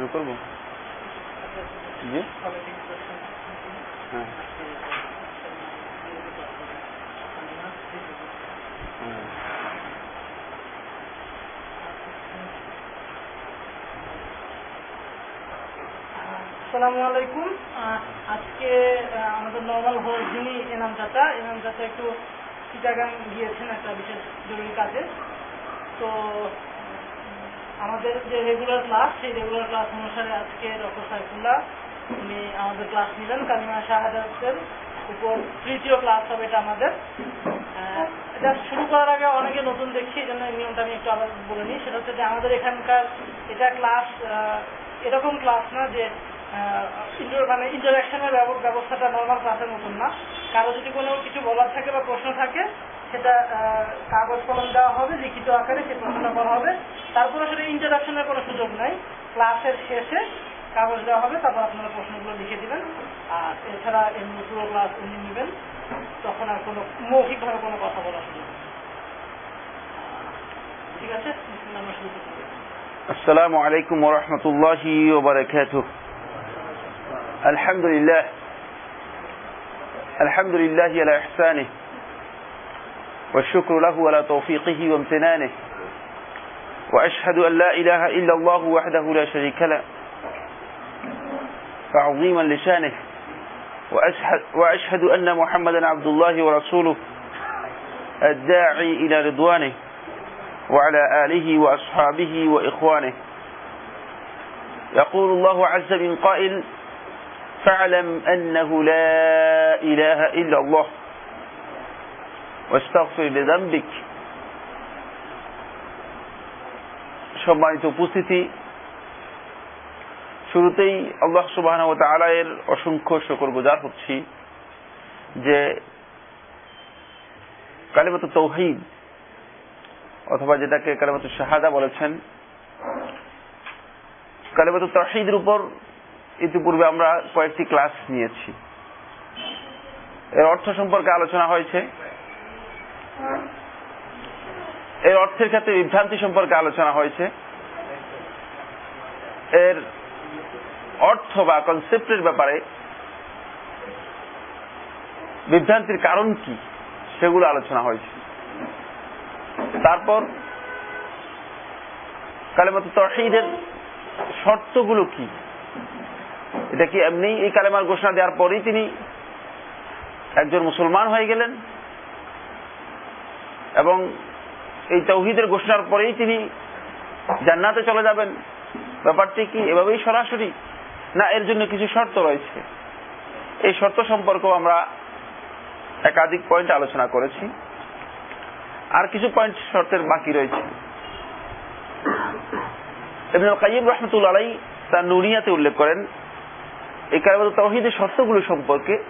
শুরু করব? জি। হ্যাঁ। আসসালামু আজকে আমাদের নর্মাল হোস্ট যিনি এনাম চাচা এনাম চাচা একটু চিটাগাং গিয়েছেন একটা বিশেষ জরুরি কাজে। তো আমাদের যে রেগুলার ক্লাস সেই রেগুলার ক্লাস অনুসারে আজকে ডক্টর সাইফুল্লাহ উনি আমাদের ক্লাস নিলেন কালিমা শাহাদাতের উপর তৃতীয় ক্লাস হবে এটা আমাদের। এটা শুরু করার আগে অনেকে নতুন দেখছি এই জন্য নিয়মটা আমি একটু আবার বলে নিই। সেটা হচ্ছে যে আমাদের এখানকার এটা ক্লাস এরকম ক্লাস না যে মানে ইন্টারাকশনের ব্যবস্থাটা নর্মাল ক্লাসের মতন না। কারও যদি কোনো কিছু বলার থাকে বা প্রশ্ন থাকে সেটা আহ, কাগজ কলম দেওয়া হবে লিখিত আকারে সেই প্রশ্নটা করা হবে তারপরে সেটা ইন্টারাকশনের কোনো সুযোগ নাই ক্লাসের শেষে কাগজ দেওয়া হবে তারপর আপনারা প্রশ্নগুলো লিখে দিবেন আর এছাড়া এমনি পুরো ক্লাস উনি নেবেন তখন আর কোনো মৌখিকভাবে কোনো কথা বলার সুযোগ নেই। ঠিক আছে আমরা শুরু করতে পারি। السلام عليكم ورحمة الله وبركاته الحمد لله الحمد لله على إحسانه والشكر له على توفيقه وامتنانه. وأشهد أن لا إله إلا الله وحده لا شريك له. تعظيما لشانه. وأشهد, وأشهد أن محمدا عبد الله ورسوله الداعي إلى رضوانه وعلى آله وأصحابه وإخوانه. يقول الله عز من قائل فاعلم أنه لا إله إلا الله. ওয়াস্তাগফির লিযামবিক সম্মানিত উপস্থিতি, শুরুতেই আল্লাহ সুবাহান ও তালা অসংখ্য শকর গুজার হচ্ছি যে কালিমত তৌহিদ অথবা যেটাকে কালিমত শাহাদা বলেছেন, কালিমত তহিদের উপর ইতিপূর্বে আমরা কয়েকটি ক্লাস নিয়েছি। এর অর্থ সম্পর্কে আলোচনা হয়েছে। এর অর্থের ক্ষেত্রে বিভ্রান্তি সম্পর্কে আলোচনা হয়েছে। এর অর্থ বা কনসেপ্টের ব্যাপারে বিভ্রান্তির কারণ কি সেগুলো আলোচনা হয়েছে। তারপর কালেমাত তহিদের শর্তগুলো কি? এটা কি এমনি এই কালেমার ঘোষণা দেওয়ার পরেই তিনি একজন মুসলমান হয়ে গেলেন? এবং এই তৌহিদের ঘোষণার পরেই তিনি জান্নাতে চলে যাবেন। ব্যাপারটি কি এভাবেই সরাসরি? না, এর জন্য কিছু শর্ত রয়েছে? এই শর্ত সম্পর্কেও আমরা একাধিক পয়েন্ট আলোচনা করেছি। আর কিছু পয়েন্ট শর্তের বাকি রয়েছে। ইবনুল কাইয়িম রহমতুল্লাহ আলাই তার নুনিয়াতে উল্লেখ করেন, এই কারণে তৌহিদের শর্তগুলো সম্পর্কে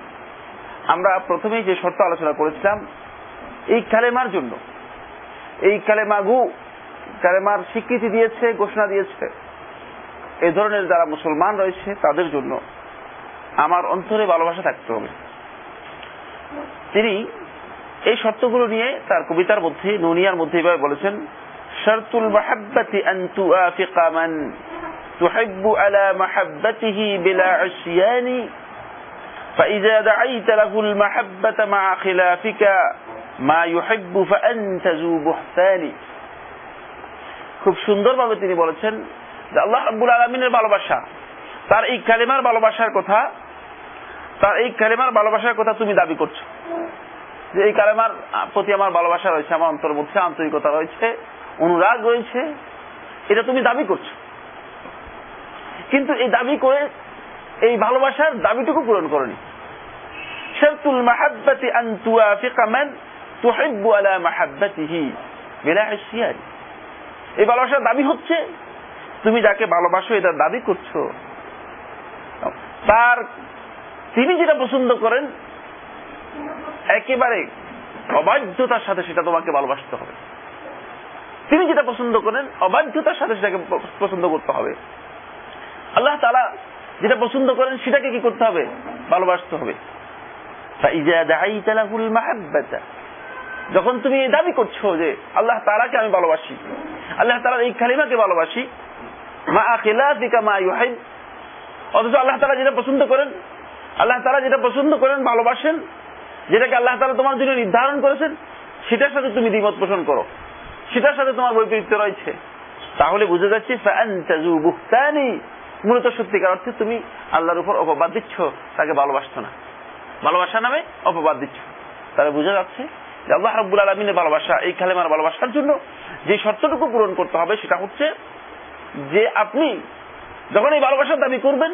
আমরা প্রথমেই যে শর্ত আলোচনা করেছিলাম এই কালেমার জন্য এই কালেমাগু কালেমার স্বীকৃতি দিয়েছে ঘোষণা দিয়েছে এ ধরনের যারা মুসলমান রয়েছে তাদের জন্য আমার অন্তরে ভালোবাসা থাকতে হবে তিনি এই শর্তগুলো নিয়ে তার কবিতার মধ্যে নুনিয়ার মধ্যে এভাবে বলেছেন শর্তুল মাহাব্বাতি আন তুআফিকা মান تحب على محبته بلا عصيان فإذا دعيت له المحبة مع خلافك মা ইউহিব্বু ফাআনতাজু বুহতানি খুব সুন্দরভাবে তিনি বলেছেন যে আল্লাহ আব্বুল আলমিনের ভালোবাসা, তার এই কালেমার ভালোবাসার কথা, তার এই কালেমার ভালোবাসার কথা তুমি দাবি করছ। যে এই কালেমার প্রতি আমার ভালোবাসা রয়েছে, আমার অন্তর মধ্যে আন্তরিকতা রয়েছে, অনুরাগ রয়েছে, এটা তুমি দাবি করছ। কিন্তু এই দাবি করে এই ভালোবাসার দাবিটুকু পূরণ করনি। শেরতুল মাহাব্বাতি আন্তুয়া ফিকামেন তুহিব্বু আলা মাহাব্বাতিহি বিলা ইসিয়ান এই ভালোবাসার দাবি হচ্ছে, তুমি যাকে ভালোবাসো, এটা দাবি করছ। তার তিনি যেটা পছন্দ করেন, একেবারে অবাধ্যতার সাথে সেটা তোমাকে ভালোবাসতে হবে। তিনি যেটা পছন্দ করেন, অবাধ্যতার সাথে সেটাকে পছন্দ করতে হবে। আল্লাহ তালা যেটা পছন্দ করেন, সেটাকে কি করতে হবে? ভালোবাসতে হবে। যখন তুমি দাবি করছ যে আল্লাহ তালাকে আমি ভালোবাসি, আল্লাহ তালার এই খালিমাকে ভালোবাসি, মা খিলাফিকা মা ইউহিব অথচ আল্লাহ তাআলা যেটা পছন্দ করেন, আল্লাহ তাআলা যেটা পছন্দ করেন, ভালোবাসেন, যেটাকে আল্লাহ তালা তোমার জন্য নির্ধারণ করেছেন, সেটার সাথে তুমি দ্বিমত পোষণ করো, সেটার সাথে তোমার বৈপরীত্য রয়েছে। তাহলে বুঝে যাচ্ছে মূলত সত্যিকার অর্থে তুমি আল্লাহর উপর অপবাদ দিচ্ছ, তাকে ভালোবাসছো না। ভালোবাসা নামে অপবাদ দিচ্ছ। তাহলে বুঝা যাচ্ছে যে আল্লাহ রাব্বুল আলমিনের ভালোবাসা, এই কালেমার ভালোবাসার জন্য যে শর্তটুকু পূরণ করতে হবে সেটা হচ্ছে যে আপনি যখন এই ভালোবাসার দাবি করবেন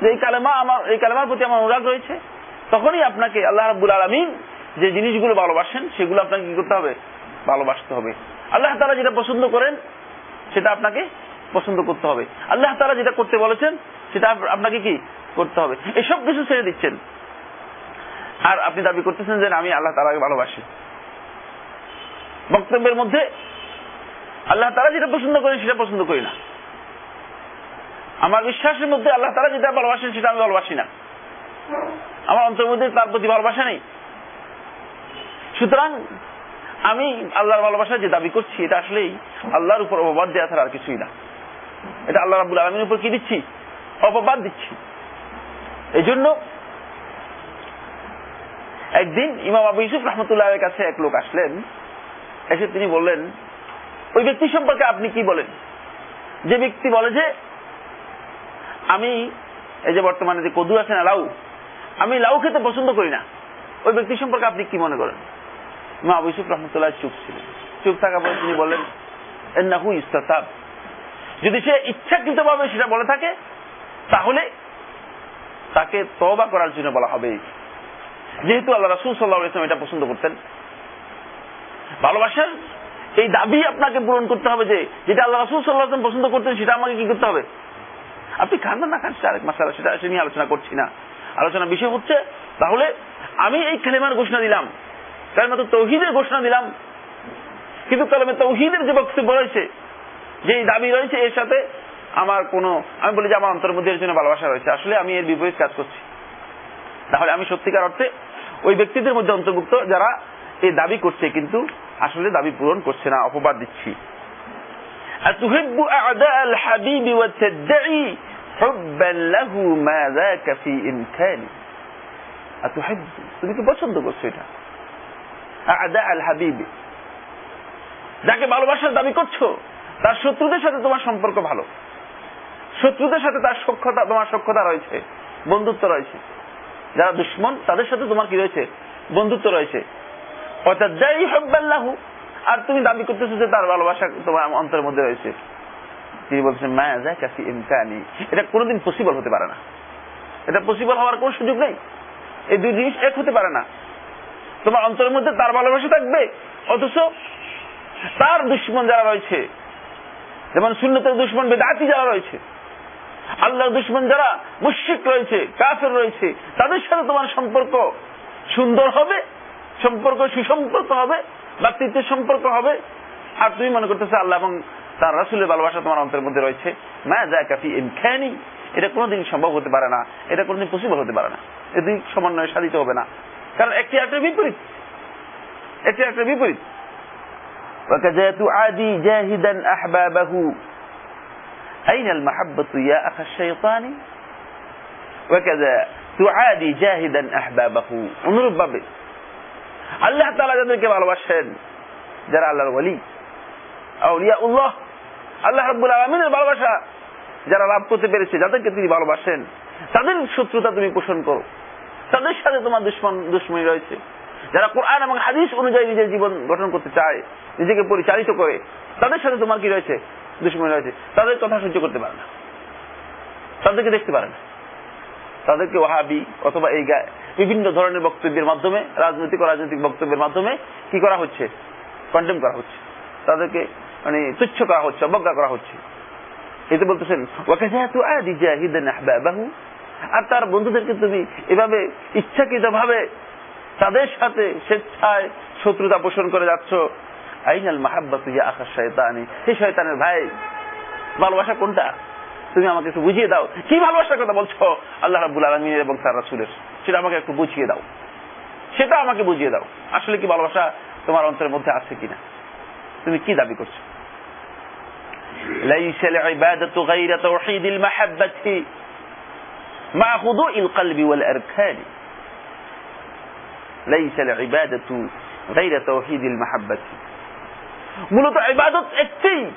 যে এই কালেমা আমার, এই কালেমার প্রতি আমার অনুরাগ রয়েছে, তখনই আপনাকে আল্লাহ রাব্বুল আলমিন যে জিনিসগুলো ভালোবাসেন সেগুলো আপনাকে কি করতে হবে? ভালোবাসতে হবে। আল্লাহ তারা যেটা পছন্দ করেন সেটা আপনাকে পছন্দ করতে হবে। আল্লাহ তারা যেটা করতে বলেছেন সেটা আপনাকে কি করতে হবে? এসব কিছু ছেড়ে দিচ্ছেন। আর আপনি দাবি করতেছেন যে আমি আল্লাহ তালাকে ভালোবাসি। বক্তব্যের মধ্যে আল্লাহ তারা যেটা পছন্দ করেন সেটা পছন্দ করি না। আমার বিশ্বাসের মধ্যে আল্লাহ তারা যেটা ভালোবাসেন সেটা আমি ভালোবাসি না। আমার অন্তর মধ্যে তার প্রতি ভালোবাসা নেই। সুতরাং আমি আল্লাহর ভালোবাসা যে দাবি করছি, এটা আসলেই আল্লাহর উপর অপবাদ দেওয়া ছাড়া আর কিছুই না। এটা আল্লাহ রাবুল আলমীর উপর কি দিচ্ছি? অপবাদ দিচ্ছি। এই জন্য একদিন ইমাম আবু ইউসুফ রহমতুল্লাহের কাছে এক লোক আসলেন, এসে তিনি বললেন, ওই ব্যক্তি সম্পর্কে আপনি কি বলেন? যে ব্যক্তি বলে যে, আমি, এই যে বর্তমানে যে কদু আছে না লাউ, আমি লাউ খেতে পছন্দ করি না। ওই ব্যক্তি সম্পর্কে আপনি কি মনে করেন? মা আবু ইউসুফ রহমতুল্লাহ চুপ ছিলেন। চুপ থাকার পরে তিনি বললেন, এন্নাহু ইস্তাব যদি সে ইচ্ছাকৃত ভাবে সেটা বলে থাকে, তাহলে তাকে তবা করার জন্য বলা হবে। যেহেতু আল্লাহ রাসুল সাল্লাহ ইসলাম এটা পছন্দ করতেন। ভালোবাসার এই দাবি আপনাকে পূরণ করতে হবে যে, যেটা আল্লাহ রাসুল সাল্লাহ আসলাম পছন্দ করতেন, সেটা আমাকে কি করতে হবে? আপনি খান না খান আরেক মাসালা, সেটা সে নিয়ে আলোচনা করছি না। আলোচনা বিষয় হচ্ছে, তাহলে আমি এই কালেমার ঘোষণা দিলাম কালেমা তৌহিদের ঘোষণা দিলাম। কিন্তু কালেমে তৌহিদের যে বক্তব্য রয়েছে, যে দাবি রয়েছে, এর সাথে আমার কোনো আমি বলি যে আমার অন্তর মধ্যে এর জন্য ভালোবাসা রয়েছে। আসলে আমি এর বিপরীত কাজ করছি। তাহলে আমি সত্যিকার অর্থে ওই ব্যক্তিদের মধ্যে অন্তর্ভুক্ত যারা এই দাবি করছে কিন্তু আসলে দাবি পূরণ করছে না অপবাদ দিচ্ছি أتحب أعداء الحبيب وتدعي حبا له ما ذاك في إمكاني أتحب তুমি কি পছন্দ করছো এটা أعداء الحبيب যাকে ভালোবাসার দাবি করছো তার শত্রুদের সাথে তোমার সম্পর্ক ভালো শত্রুদের সাথে তার সক্ষতা তোমার সক্ষতা রয়েছে বন্ধুত্ব রয়েছে যারা দুশ্মন, তাদের সাথে তোমার কি রয়েছে? বন্ধুত্ব রয়েছে। অর্থাৎ যাই হব্বাল্লাহু আর তুমি দাবি করতেছো যে তার ভালোবাসা তোমার অন্তরের মধ্যে রয়েছে। তিনি বলছেন মায়া যায় কাছে ইমকানি। এটা কোনোদিন পসিবল হতে পারে না। এটা পসিবল হওয়ার কোন সুযোগ নেই। এই দুই জিনিস এক হতে পারে না। তোমার অন্তরের মধ্যে তার ভালোবাসা থাকবে, অথচ তার দুশ্মন যারা রয়েছে, যেমন শূন্যতের দুশ্মন, বেদাতি যারা রয়েছে আল্লাহর দুশ্মন যারা মুশিক রয়েছে কাফের রয়েছে তাদের সাথে তোমার সম্পর্ক সুন্দর হবে সম্পর্ক সুসম্পর্ক হবে ব্যক্তিত্বের সম্পর্ক হবে আর তুমি মনে করতেছো আল্লাহ এবং তার রাসুলের ভালোবাসা তোমার অন্তরের মধ্যে রয়েছে মা যা কাফি ইমখানি এটা কোনোদিন সম্ভব হতে পারে না এটা কোনোদিন পসিবল হতে পারে না এদিন সমন্বয় সাধিত হবে না কারণ একটি একটা বিপরীত একটি একটা বিপরীত وكذا تعادي جاهدا أحبابه أين المحبة يا أخ الشيطان وكذا تعادي جاهدا أحبابه অনুরূপ ভাবে আল্লাহ তাআলা যাদেরকে ভালোবাসেন যারা আল্লাহর ওলি আউলিয়া উল্লাহ আল্লাহ রাব্বুল আলামিনের ভালোবাসা যারা লাভ করতে পেরেছে যাদেরকে তিনি ভালোবাসেন তাদের শত্রুতা তুমি পোষণ করো তাদের সাথে তোমার দুশ্মন দুশ্মনী রয়েছে যারা কোরআন এবং হাদিস অনুযায়ী নিজের জীবন গঠন করতে চায় নিজেকে পরিচালিত করে তাদের সাথে তোমার কি রয়েছে দুশ্মনী রয়েছে তাদের কথা সহ্য করতে পারে না। তাদেরকে দেখতে পারে না। তাদেরকে ওহাবি অথবা এই বিভিন্ন ধরনের বক্তব্যের মাধ্যমে, রাজনৈতিক ও রাজনৈতিক বক্তব্যের মাধ্যমে কি করা হচ্ছে? কন্ডেম করা হচ্ছে। তাদেরকে মানে তুচ্ছ করা হচ্ছে, অবজ্ঞা করা হচ্ছে। এতে বলতেছেন আর তার বন্ধুদেরকে তুমি এভাবে ইচ্ছাকৃত ভাবে তাদের সাথে স্বেচ্ছায় শত্রুতা পোষণ করে যাচ্ছ। আইনাল মাহাব্বাত ইয়া আকাশ শয়তানি সেই শয়তানের ভাই ভালোবাসা কোনটা তুমি আমাকে একটু বুঝিয়ে দাও কি ভালোবাসার কথা বলছো আল্লাহ রাবুল আলমিনের এবং তার রাসুলের সেটা আমাকে একটু বুঝিয়ে দাও সেটা আমাকে বুঝিয়ে দাও আসলে কি ভালোবাসা তোমার অন্তরের মধ্যে আছে কিনা তুমি কি দাবি করছো ليس العبادة غير توحيد المحبة مع خضوع القلب والأركان ليس العبادة غير توحيد المحبة মূলত ইবাদত একটি।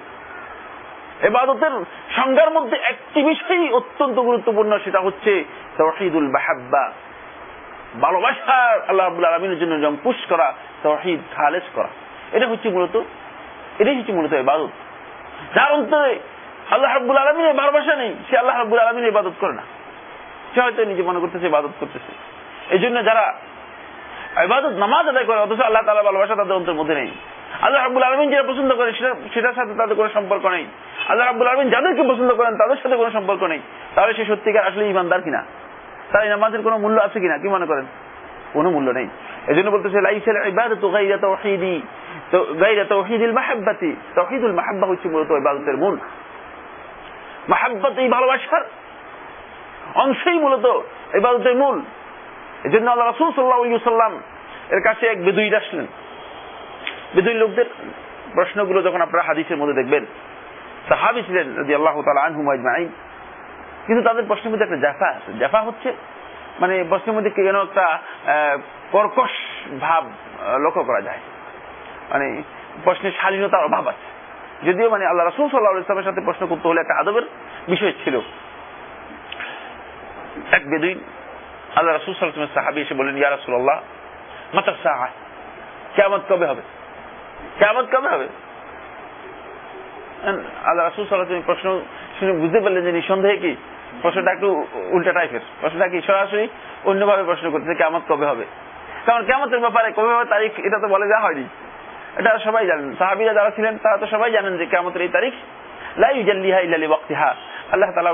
ইবাদতের সংজ্ঞার মধ্যে একটি বিষয়ই অত্যন্ত গুরুত্বপূর্ণ, সেটা হচ্ছে তৌহিদুল মাহাব্বা। ভালোবাসার আল্লাহ আলমিনের জন্য যেমন পুশ করা, তৌহিদ খালেজ করা। এটা হচ্ছে মূলত, এটাই হচ্ছে মূলত ইবাদত। যার অন্তরে আল্লাহ রাব্বুল আলমিনের ভালোবাসা নেই, সে আল্লাহ রাব্বুল আলমিনের ইবাদত করে না। সে হয়তো নিজে মনে করতেছে ইবাদত করতেছে। এই জন্য যারা ইবাদত নামাজ আদায় করে, অথচ আল্লাহ তালা ভালোবাসা তাদের অন্তরের মধ্যে নেই। আল্লাহ আলমিন যেটা পছন্দ করেন সেটা, সেটার সাথে তাদের কোনো সম্পর্ক নেই। আল্লাহ আলমিন যাদেরকে পছন্দ করেন তাদের সাথে কোনো সম্পর্ক নেই। তাহলে সে সত্যিকার আসলে ইমানদার কিনা? তার কোনো মূল্য আছে কিনা? কি মনে করেন? কোনো মূল্য নেই। এই জন্য বলতেছে তাওহীদি। তো তাওহীদুল মাহাব্বাতি। তাওহীদুল মাহাব্বা হচ্ছে মূলত ইবাদতের মূল। মাহাব্বত এই ভালোবাসার অংশই মূলত ইবাদতের মূল। এই জন্য আল্লাহ রাসূল সাল্লাল্লাহু আলাইহি সাল্লাম এর কাছে এক বেদুইন আসলেন। বেদুইন লোকদের প্রশ্নগুলো যখন আপনারা হাদিসের মধ্যে দেখবেন, সাহাবি ছিলেন যদি আল্লাহ তালা আনহুম আজমাইন। কিন্তু তাদের প্রশ্নের মধ্যে একটা জাফা আছে। জাফা হচ্ছে মানে প্রশ্নের মধ্যে কেন একটা কর্কশ ভাব লক্ষ্য করা যায়। মানে প্রশ্নের শালীনতার অভাব আছে। যদিও মানে আল্লাহ রাসুল সাল্লাহ ইসলামের সাথে প্রশ্ন করতে হলে একটা আদবের বিষয় ছিল। এক বেদুইন, আল্লাহ রাসুল সাল্লামের সাহাবি এসে বললেন, ইয়া রাসুল্লাহ মাতা সাহা কেমন কবে হবে? কেমন কবে হবে? আল্লাহ রাসুল সাল্লাহ প্রশ্ন শুনে বুঝতে পারলেন যে নিঃসন্দেহে কি? প্রশ্নটা একটু উল্টা টাইপের। প্রশ্নটা কি সরাসরি অন্যভাবে প্রশ্ন করতেছে কেমন কবে হবে? কারণ কেমতের ব্যাপারে কবে হবে তারিখ এটা তো বলে দেওয়া হয়নি। এটা সবাই জানেন। সাহাবিরা যারা ছিলেন তারা তো সবাই জানেন যে কেমতের এই তারিখ লা ইউজাল্লিহা ইল্লা লিওয়াক্তিহা। আল্লাহ তাআলা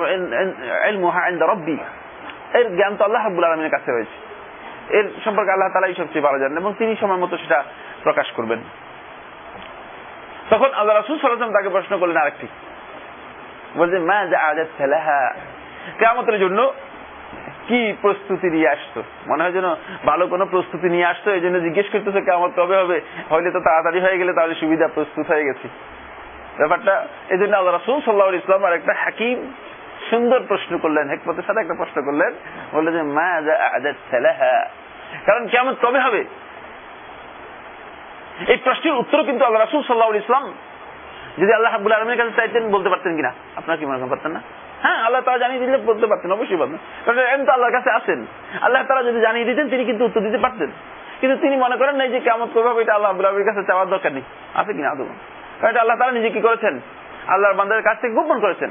ইলমুহা ইনদা রাব্বি। এর জ্ঞান তো আল্লাহ রাব্বুল আলামিনের কাছে রয়েছে। এর সম্পর্কে আল্লাহ তাআলাই সবচেয়ে ভালো জানেন এবং তিনি সময় মতো সেটা প্রকাশ করবেন। তখন আল্লাহ রাসূল আলাইহি তাকে প্রশ্ন করলেন, আরেকটি। বলছেন মা যা আজাদ লাহা? কেমতের জন্য কি প্রস্তুতি নিয়ে আসতো? মনে হয় যেন ভালো কোনো প্রস্তুতি নিয়ে আসতো, এই জন্য জিজ্ঞেস করতেছে কেমন কবে হবে? হইলে তো তাড়াতাড়ি হয়ে গেলে তাহলে সুবিধা প্রস্তুত হয়ে গেছি। ব্যাপারটা এই জন্য আল্লাহ রাসুল সাল্লাহ ইসলাম আর একটা হাকিম, সুন্দর প্রশ্ন করলেন, হেকমতের সাথে একটা প্রশ্ন করলেন, বললেন যে, মা আজাদ লাহা? কারণ কেমন কবে হবে? এই প্রশ্নের উত্তর কিন্তু আল্লাহ রাসুল সাল্লাহ ইসলাম যদি আল্লাহ হাবুল আলমের কাছে চাইতেন বলতে পারতেন কিনা? আপনার কি মনে করেন, পারতেন না? হ্যাঁ আল্লাহ তারা জানিয়ে দিলে বলতে পারতেন, অবশ্যই পারতেন। কারণ এম তো আল্লাহর কাছে আসেন আল্লাহ তারা যদি জানিয়ে দিতেন, তিনি কিন্তু উত্তর দিতে পারতেন। কিন্তু তিনি মনে করেন নাই যে কেমন করবে এটা আল্লাহ আবুল আলমের কাছে চাওয়ার দরকার নেই। আছে কিনা আদৌ? কারণ এটা আল্লাহ তারা নিজে কি করেছেন? আল্লাহর বান্দারের কাছ থেকে গোপন করেছেন।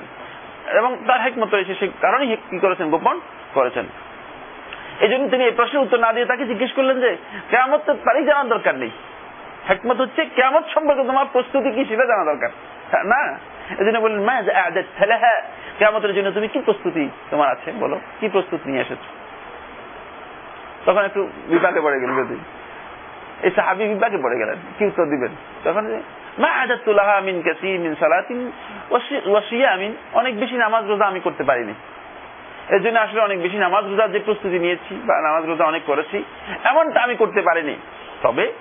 এবং তার হেকমত রয়েছে সে কারণেই কি করেছেন? গোপন করেছেন। এই তিনি এই প্রশ্নের উত্তর না দিয়ে তাকে জিজ্ঞেস করলেন যে কেমন তো তারই জানার দরকার নেই। হেকমত হচ্ছে কেমন সম্পর্কে তোমার প্রস্তুতি কি সেটা জানা দরকার। না? এই জন্য বললেন কেমতের জন্য তুমি কি প্রস্তুতি তোমার আছে? বলো, কি প্রস্তুতি নিয়ে তখন একটু বিপাকে পড়ে যদি। বিপাকে পড়ে গেলেন, কি উত্তর দিবেন? তখন মা আজাতুল্লাহ আমিন কাসি মিন সালাতিন ওয়াসিয়া আমিন অনেক বেশি নামাজ রোজা আমি করতে পারিনি। এর জন্য আসলে অনেক বেশি নামাজ রোজার যে প্রস্তুতি নিয়েছি বা নামাজ রোজা অনেক করেছি, এমনটা আমি করতে পারিনি। তবে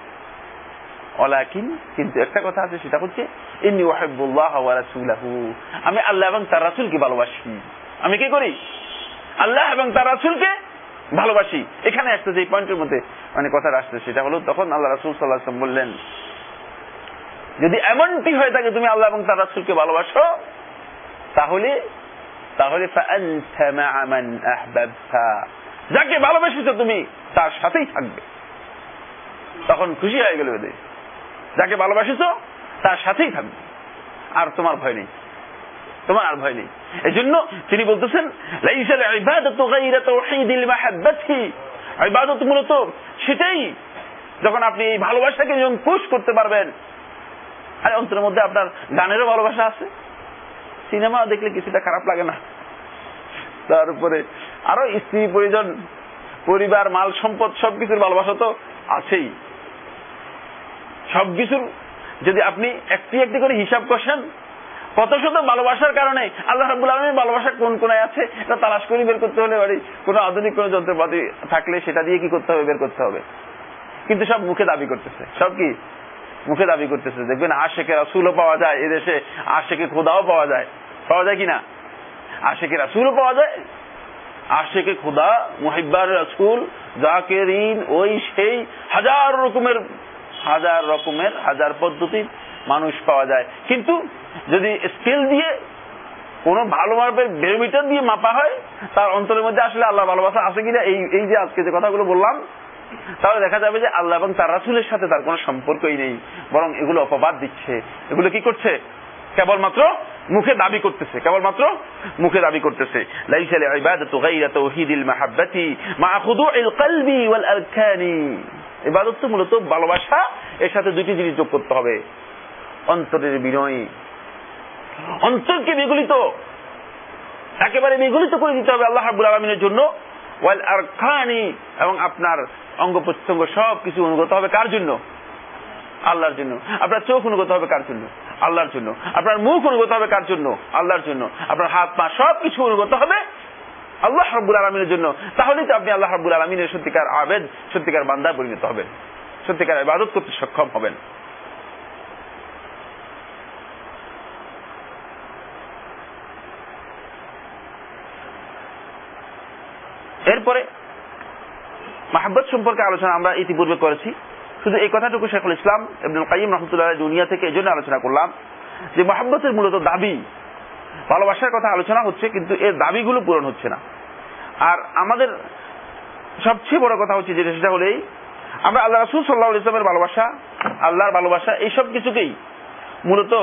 অলাকিন কিন্তু একটা কথা আছে, সেটা হচ্ছে, ইন্নি ওয়াহিবুল্লাহ ওয়া আমি আল্লাহ এবং তার রাসূলকে ভালোবাসি। আমি কি করি? আল্লাহ এবং তার রাসূলকে ভালোবাসি। এখানে একটা যে পয়েন্টের মধ্যে মানে কথা আসছে, সেটা হলো তখন আল্লাহ রাসূল আলাইহি বললেন, যদি এমনটি হয়ে থাকে তুমি আল্লাহ এবং তার রাসূলকে ভালোবাসো, তাহলে তাহলে যাকে ভালোবেসেছো তুমি, তার সাথেই থাকবে। তখন খুশি হয়ে গেল বেদে যাকে ভালোবাসিস তার সাথেই থাকবে। আর তোমার ভয় নেই। তোমার আর ভয় নেই। এই জন্য তিনি বলতেছেন মূলত সেটাই, যখন আপনি এই ভালোবাসাকে যখন পুশ করতে পারবেন। আর অন্তরের মধ্যে আপনার গানেরও ভালোবাসা আছে। সিনেমা দেখলে কিছুটা খারাপ লাগে না। তারপরে আরও স্ত্রী প্রয়োজন পরিবার মাল সম্পদ সবকিছুর ভালোবাসা তো আছেই। সবকিছুর যদি আপনি একটি একটি করে হিসাব কষেন, কত শত ভালোবাসার কারণে আল্লাহ রাবুল আলমীর ভালোবাসা কোন কোনায় আছে, এটা তালাশ করে বের করতে হলে বাড়ি কোন আধুনিক কোন যন্ত্রপাতি থাকলে সেটা দিয়ে কি করতে হবে? বের করতে হবে। কিন্তু সব মুখে দাবি করতেছে। সব কি? মুখে দাবি করতেছে। দেখবেন আশেকে রাসুলও পাওয়া যায় এদেশে আশেকে খোদাও পাওয়া যায়। পাওয়া যায় কিনা আশেকে রাসুলও পাওয়া যায়। আশেকে খোদা, মুহিব্বার রাসুল, জাকেরিন, ওই সেই হাজার রকমের হাজার রকমের, হাজার পদ্ধতির মানুষ পাওয়া যায়। কিন্তু যদি স্কেল দিয়ে কোন ভালো মাপের বেরোমিটার দিয়ে মাপা হয়, তার অন্তরের মধ্যে আসলে আল্লাহ ভালোবাসা আছে কিনা, এই এই যে আজকে যে কথাগুলো বললাম, তাহলে দেখা যাবে যে আল্লাহ এবং তার রাসুলের সাথে তার কোনো সম্পর্কই নেই, বরং এগুলো অপবাদ দিচ্ছে। এগুলো কি করছে? কেবলমাত্র মুখে দাবি করতেছে। কেবলমাত্র মুখে দাবি করতেছে। লাইসাল ইবাদাতু গায়রা তাওহীদিল মাহাব্বাতি মা খুদুইল কলবি ওয়াল আরকানি। ইবাদত তো মূলত ভালোবাসা, এর সাথে দুটি জিনিস যোগ করতে হবে। অন্তরের বিনয়। অন্তরকে বিগলিত, একেবারে বিগলিত করে দিতে হবে আল্লাহ রাব্বুল আলামিনের জন্য। ওয়াল আরকানি, এবং আপনার অঙ্গ প্রত্যঙ্গ সব কিছু অনুগত হবে কার জন্য? আল্লাহর জন্য। আপনার চোখ অনুগত হবে কার জন্য? আল্লাহর জন্য। আপনার মুখ অনুগত হবে কার জন্য? আল্লাহর জন্য। আপনার হাত পা সব কিছু অনুগত হবে আল্লাহ রাব্বুল আলমিনের জন্য। তাহলেই তো আপনি আল্লাহ রাব্বুল আলমিনের সত্যিকার আবেদ, সত্যিকার বান্দা পরিণত হবেন। সত্যিকার ইবাদত করতে সক্ষম হবেন। এরপরে মাহাব্বত সম্পর্কে আলোচনা আমরা ইতিপূর্বে করেছি। শুধু এই কথাটুকু শেখুল ইসলাম এবং কাইম রহমতুল্লাহ দুনিয়া থেকে এই জন্য আলোচনা করলাম যে মহাব্বতের মূলত দাবি ভালোবাসার কথা আলোচনা হচ্ছে, কিন্তু এর দাবিগুলো পূরণ হচ্ছে না। আর আমাদের সবচেয়ে বড় কথা হচ্ছে যেটা, সেটা হলেই আমরা আল্লাহ রাসুল সাল্লাহ ইসলামের ভালোবাসা, আল্লাহর ভালোবাসা, এইসব কিছুকেই মূলত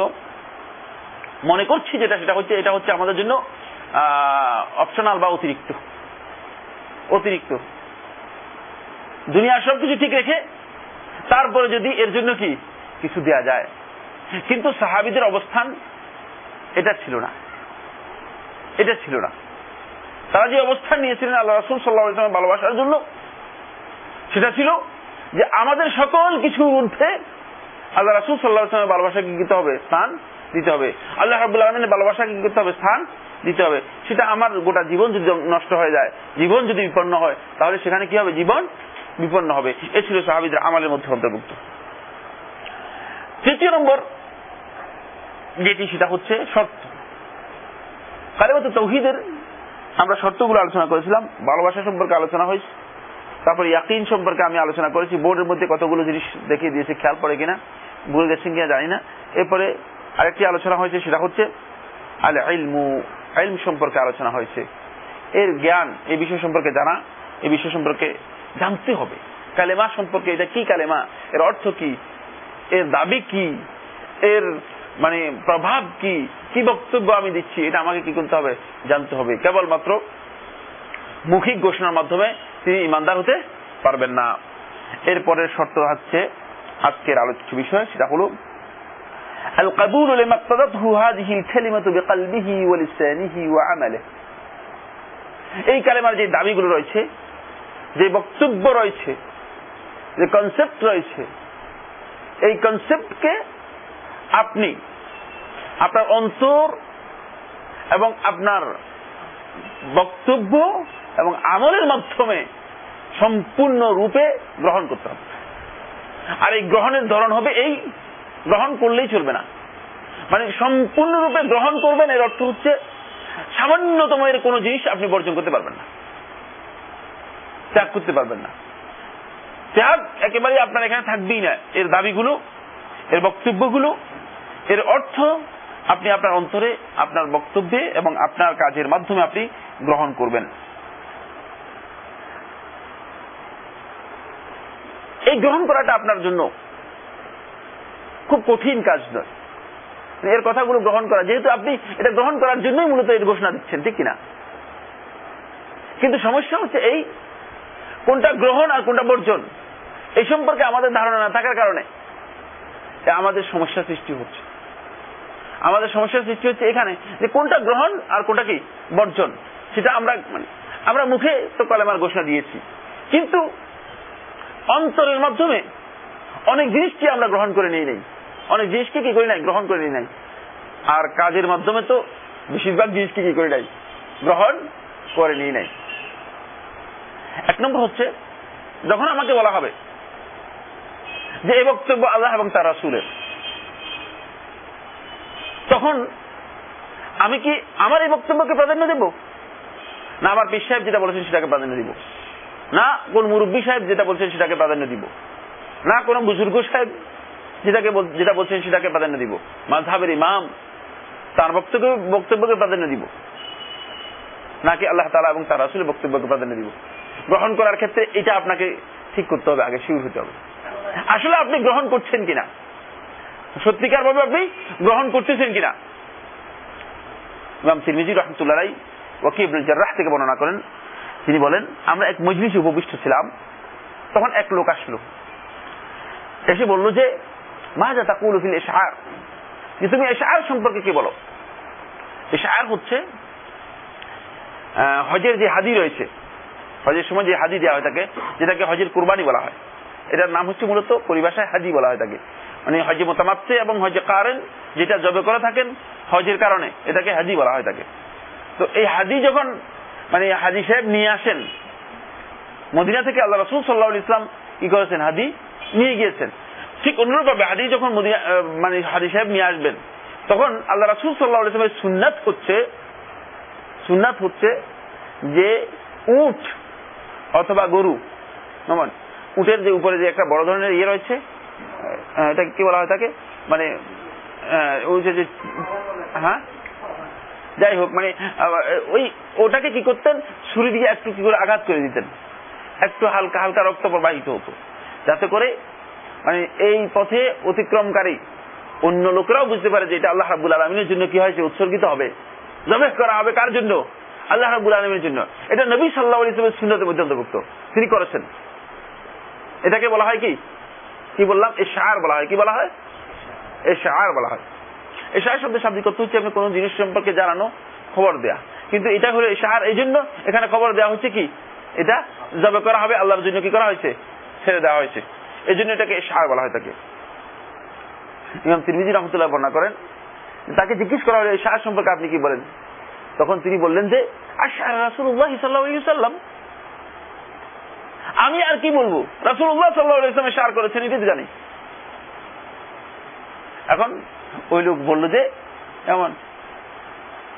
মনে করছি যেটা, সেটা হচ্ছে, এটা হচ্ছে আমাদের জন্য অপশনাল বা অতিরিক্ত। অতিরিক্ত। দুনিয়ার সবকিছু ঠিক রেখে, তারপরে যদি এর জন্য কি? কিছু দেয়া যায়। কিন্তু সাহাবিদের অবস্থান এটা ছিল না। এটা ছিল না। তারা যে অবস্থান নিয়েছিলেন আল্লাহ রাসুল সাল্লাহ ইসলামের ভালোবাসার জন্য, সেটা ছিল যে আমাদের সকল কিছুর ঊর্ধ্বে আল্লাহ রাসুল সাল্লাহ ইসলামের ভালোবাসাকে দিতে হবে? স্থান দিতে হবে। আল্লাহ রাবুল আলমিনের ভালোবাসাকে করতে হবে? স্থান দিতে হবে। সেটা আমার গোটা জীবন যদি নষ্ট হয়ে যায়, জীবন যদি বিপন্ন হয়, তাহলে সেখানে কি হবে? জীবন বিপন্ন হবে। এ ছিল সাহাবিদের আমালের মধ্যে অন্তর্ভুক্ত। তৃতীয় নম্বর যেটি, সেটা হচ্ছে শর্ত। কালেমত তৌহিদের আমরা শর্তগুলো আলোচনা করেছিলাম, ভালোবাসা সম্পর্কে আলোচনা হয়েছে, তারপর ইয়াকিন সম্পর্কে আমি আলোচনা করেছি, বোর্ডের মধ্যে কতগুলো জিনিস দেখিয়ে দিয়েছে, খেয়াল পড়ে কিনা, ভুলে গেছেন কিনা জানি না। এরপরে আরেকটি আলোচনা হয়েছে, সেটা হচ্ছে আল ইলমু ইলম সম্পর্কে আলোচনা হয়েছে। এর জ্ঞান এই বিষয় সম্পর্কে জানা, এই বিষয় সম্পর্কে জানতে হবে। কালেমা সম্পর্কে এটা কি কালেমা? এর অর্থ কি? এর দাবি কি? এর মানে প্রভাব কি কি বক্তব্য আমি দিচ্ছি এটা আমাকে কি করতে হবে জানতে হবে কেবলমাত্র মৌখিক ঘোষণার মাধ্যমে তিনি ইমানদার হতে পারবেন না এরপরের শর্ত হচ্ছে আজকের আলোচ্য বিষয় সেটা হলো القبول لما اقتضته هذه الكلمة بقلبه ولسانه وعمله এই কালেমার যে দাবিগুলো রয়েছে যে বক্তব্য রয়েছে যে কনসেপ্ট রয়েছে এই কনসেপ্টকে আপনি, আপনার অন্তর এবং আপনার বক্তব্য এবং আমলের মাধ্যমে সম্পূর্ণ রূপে গ্রহণ করতে হবে। আর এই গ্রহণের ধরন হবে এই, গ্রহণ করলেই চলবে না। মানে সম্পূর্ণরূপে গ্রহণ করবেন, এর অর্থ হচ্ছে সামান্যতম এর কোন জিনিস আপনি বর্জন করতে পারবেন না। ত্যাগ করতে পারবেন না। ত্যাগ একেবারে আপনার এখানে থাকবেই না। এর দাবিগুলো, এর বক্তব্যগুলো এর অর্থ আপনি আপনার অন্তরে আপনার বক্তব্যে এবং আপনার কাজের মাধ্যমে আপনি গ্রহণ করবেন। এই গ্রহণ করাটা আপনার জন্য খুব কঠিন কাজ নয়। এর কথাগুলো গ্রহণ করা, যেহেতু আপনি এটা গ্রহণ করার জন্যই মূলত এর ঘোষণা দিচ্ছেন, ঠিক কিনা? কিন্তু সমস্যা হচ্ছে এই কোনটা গ্রহণ আর কোনটা বর্জন, এই সম্পর্কে আমাদের ধারণা না থাকার কারণে আমাদের সমস্যা সৃষ্টি হচ্ছে। আমাদের সমস্যার সৃষ্টি হচ্ছে এখানে, যে কোনটা গ্রহণ আর কোনটা কি বর্জন, সেটা আমরা মানে আমরা মুখে তো কলেমার ঘোষণা দিয়েছি। কিন্তু অন্তরের মাধ্যমে অনেক জিনিসকে আমরা গ্রহণ করে নিয়ে নাই। অনেক জিনিসকে কি করি নাই? গ্রহণ করে নিই নাই। আর কাজের মাধ্যমে তো বেশিরভাগ জিনিসকে কি করে নাই? গ্রহণ করে নিয়ে নাই। এক নম্বর হচ্ছে, যখন আমাকে বলা হবে যে এই বক্তব্য আল্লাহ এবং তার রাসুলের তখন আমি কি আমার এই বক্তব্যকে প্রাধান্য দেব? না আমার পীর সাহেব যেটা বলেছেন সেটাকে প্রাধান্য দিব। না, কোন মুরব্বী সাহেব যেটা বলছেন সেটাকে প্রাধান্য দিব। না, কোন বুজুর্গ সাহেব যেটাকে যেটা বলছেন সেটাকে প্রাধান্য দিব। মাঝহাবের ইমাম তার বক্তব্য, বক্তব্যকে প্রাধান্য দিব। নাকি আল্লাহ তালা এবং তার আসলে বক্তব্যকে প্রাধান্য দিব। গ্রহণ করার ক্ষেত্রে এটা আপনাকে ঠিক করতে হবে, আগে শিউর হতে হবে। আসলে আপনি গ্রহণ করছেন কিনা? সত্যিকার ভাবে আপনি গ্রহণ করতেছেন কিনা? ইমাম তিরমিজি রহমতুল্লাহ রাই ওকিবুল জার্রাহ থেকে বর্ণনা করেন। তিনি বলেন, আমরা এক মজলিসে উপবিষ্ট ছিলাম, তখন এক লোক আসলো। এসে বলল যে মা যা তাকুল ফিল এশার যে, তুমি এশার সম্পর্কে কি বলো? এশার হচ্ছে হজের যে হাদি রয়েছে, হজের সময় যে হাদি দেওয়া হয় তাকে, যেটাকে হজের কুরবানি বলা হয়। এটার নাম হচ্ছে মূলত পরিভাষায় হাজি বলা হয় তাকে। মানে হজে মোতামাত্তে এবং হজে কারেন, যেটা জবে করে থাকেন হজের কারণে। এটাকে হাজি বলা হয় তাকে। তো এই হাজি যখন মানে হাজি সাহেব নিয়ে আসেন, মদিনা থেকে আল্লাহ রসুল সাল্লাহ ইসলাম কি করেছেন? হাদি নিয়ে গিয়েছেন। ঠিক অনুরূপভাবে হাদি যখন মদিনা মানে হাদি সাহেব নিয়ে আসবেন, তখন আল্লাহ রসুল সাল্লাহ ইসলামের সুন্নাত হচ্ছে সুন্নাত হচ্ছে যে উট অথবা গরু কেমন উটের যে উপরে যে একটা বড় ধরনের ইয়ে রয়েছে এটা কি বলা হয় তাকে? মানে হ্যাঁ? যাই হোক মানে ওই, ওটাকে কি করতেন? ছুরি দিয়ে একটু কি করে আঘাত করে দিতেন। একটু হালকা হালকা রক্ত প্রবাহিত হতো। যাতে করে মানে এই পথে অতিক্রমকারী অন্য লোকেরাও বুঝতে পারে যে এটা আল্লাহ রাবুল আলমিনের জন্য কি হয়েছে উৎসর্গিত হবে। জবেহ করা হবে কার জন্য? আল্লাহ রাবুল আলমীর জন্য। এটা নবী সাল্লাহ ইসলামের সুন্নতের মধ্যে অন্তর্ভুক্ত। তিনি করেছেন। এটাকে বলা হয় কি? কি বললাম? এ শার বলা হয়। কি বলা হয়? এ শার বলা হয়। এ শার শব্দের শাব্দিক অর্থ হচ্ছে আপনি কোনো জিনিস সম্পর্কে জানানো, খবর দেয়া। কিন্তু এটা হলো এই শাহার এই জন্য এখানে খবর দেওয়া হচ্ছে কি? এটা জবে করা হবে, আল্লাহর জন্য কি করা হয়েছে? ছেড়ে দেওয়া হয়েছে। এই জন্য এটাকে শাহার বলা হয় তাকে। ইমাম তিরমিজি রহমতুল্লাহ বর্ণনা করেন, তাকে জিজ্ঞেস করা হলো এই শাহার সম্পর্কে আপনি কি বলেন? তখন তিনি বললেন যে, আশার রাসুল্লাহ সাল্লাম আমি আর কি বলবো রাসুল্লাহ সাল্লাহ ইসলামে শার করেছেন এটি তো জানি এখন ওই লোক বলল যে এমন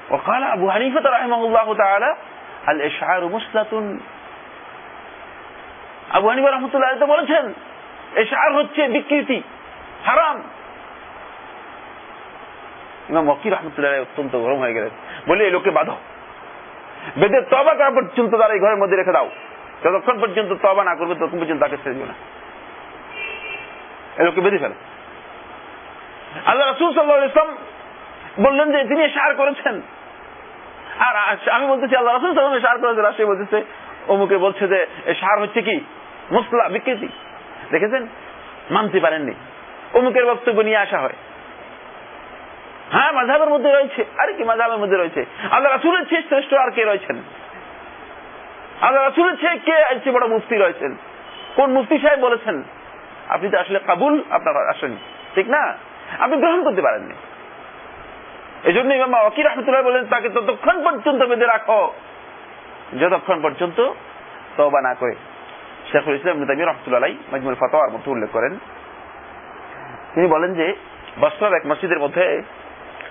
وقال أبو حنيفة رحمه الله تعالى الإشعار مسلة আবু হানিফা রহমতুল্লাহ তো বলেছেন এশার হচ্ছে বিকৃতি হারাম ইমাম ওয়াকির রহমতুল্লাহ অত্যন্ত গরম হয়ে গেলেন বলে এই লোককে বাঁধো বেদের তবা করা পর্যন্ত তারা এই ঘরের মধ্যে রেখে দাও যতক্ষণ পর্যন্ত তবা না করবে, ততক্ষণ পর্যন্ত তাকে ছেড়ে দিও না। এই লোককে বেঁধে ফেলে? আল্লাহ রসুল সাল্লাহ ইসলাম বললেন যে, তিনি সার করেছেন। আর আমি বলতেছি, আল্লাহ রসুল সাল্লাম সার করেছেন। আর সে বলতেছে, অমুকে বলছে যে সার হচ্ছে কি? মুসলা, বিকৃতি। দেখেছেন? মানতে পারেননি। অমুকের বক্তব্য নিয়ে আসা হয়। হ্যাঁ মাঝাবের মধ্যে রয়েছে। আর কি মাঝাবের মধ্যে রয়েছে? আল্লাহ রাসুলের চেয়ে শ্রেষ্ঠ আর কে রয়েছেন? আল্লাহ রাসুলের চেয়ে কে চেয়ে বড় মুফতি রয়েছেন? কোন মুফতি সাহেব বলেছেন, আপনি তো আসলে কাবুল, আপনার ঠিক না? আপনি গ্রহণ করতে পারেননি। এই জন্য ওয়াকির রহমতুল্লাহ বলেন, তাকে ততক্ষণ পর্যন্ত বেঁধে রাখো। যতক্ষণ পর্যন্ত তবা না করে। শেখুল ইসলাম নেতামি রহমতুল্লাহ মজমুল ফতোয়ার মধ্যে উল্লেখ করেন। তিনি বলেন যে বস্ত্রার এক মসজিদের মধ্যে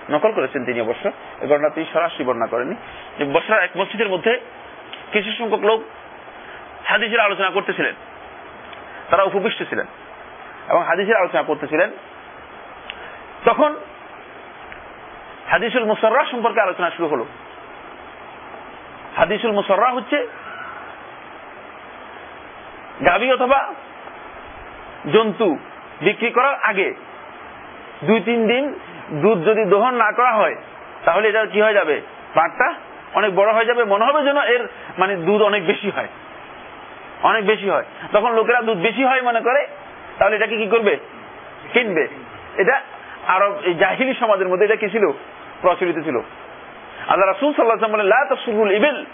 নকল করেছেন তিনি অবশ্য। এই ঘটনা তিনি সরাসরি বর্ণনা করেননি। যে এক মসজিদের মধ্যে কিছু সংখ্যক লোক হাদিসের আলোচনা করতেছিলেন। তারা উপবিষ্ট ছিলেন এবং হাদিসের আলোচনা করতেছিলেন। তখন হাদিসুল মুসর্রা সম্পর্কে আলোচনা শুরু হলো। হাদিসুল মুসর্রা হচ্ছে গাবি অথবা জন্তু বিক্রি করার আগে দুই তিন দিন দুধ যদি দহন না করা হয়, তাহলে এটা কি হয়ে যাবে? পাটটা অনেক বড় হয়ে যাবে, মনে হবে যেন এর মানে দুধ অনেক বেশি হয়। অনেক বেশি হয়। তখন লোকেরা দুধ বেশি হয় মনে করে, তাহলে এটাকে কি করবে? কিনবে। এটা আরব, এই জাহিলি সমাজের মধ্যে এটা কি ছিল? প্রচলিত ছিল। আল্লাহ রাসুল সাল্লাহ বলে লাসুল ইবেল।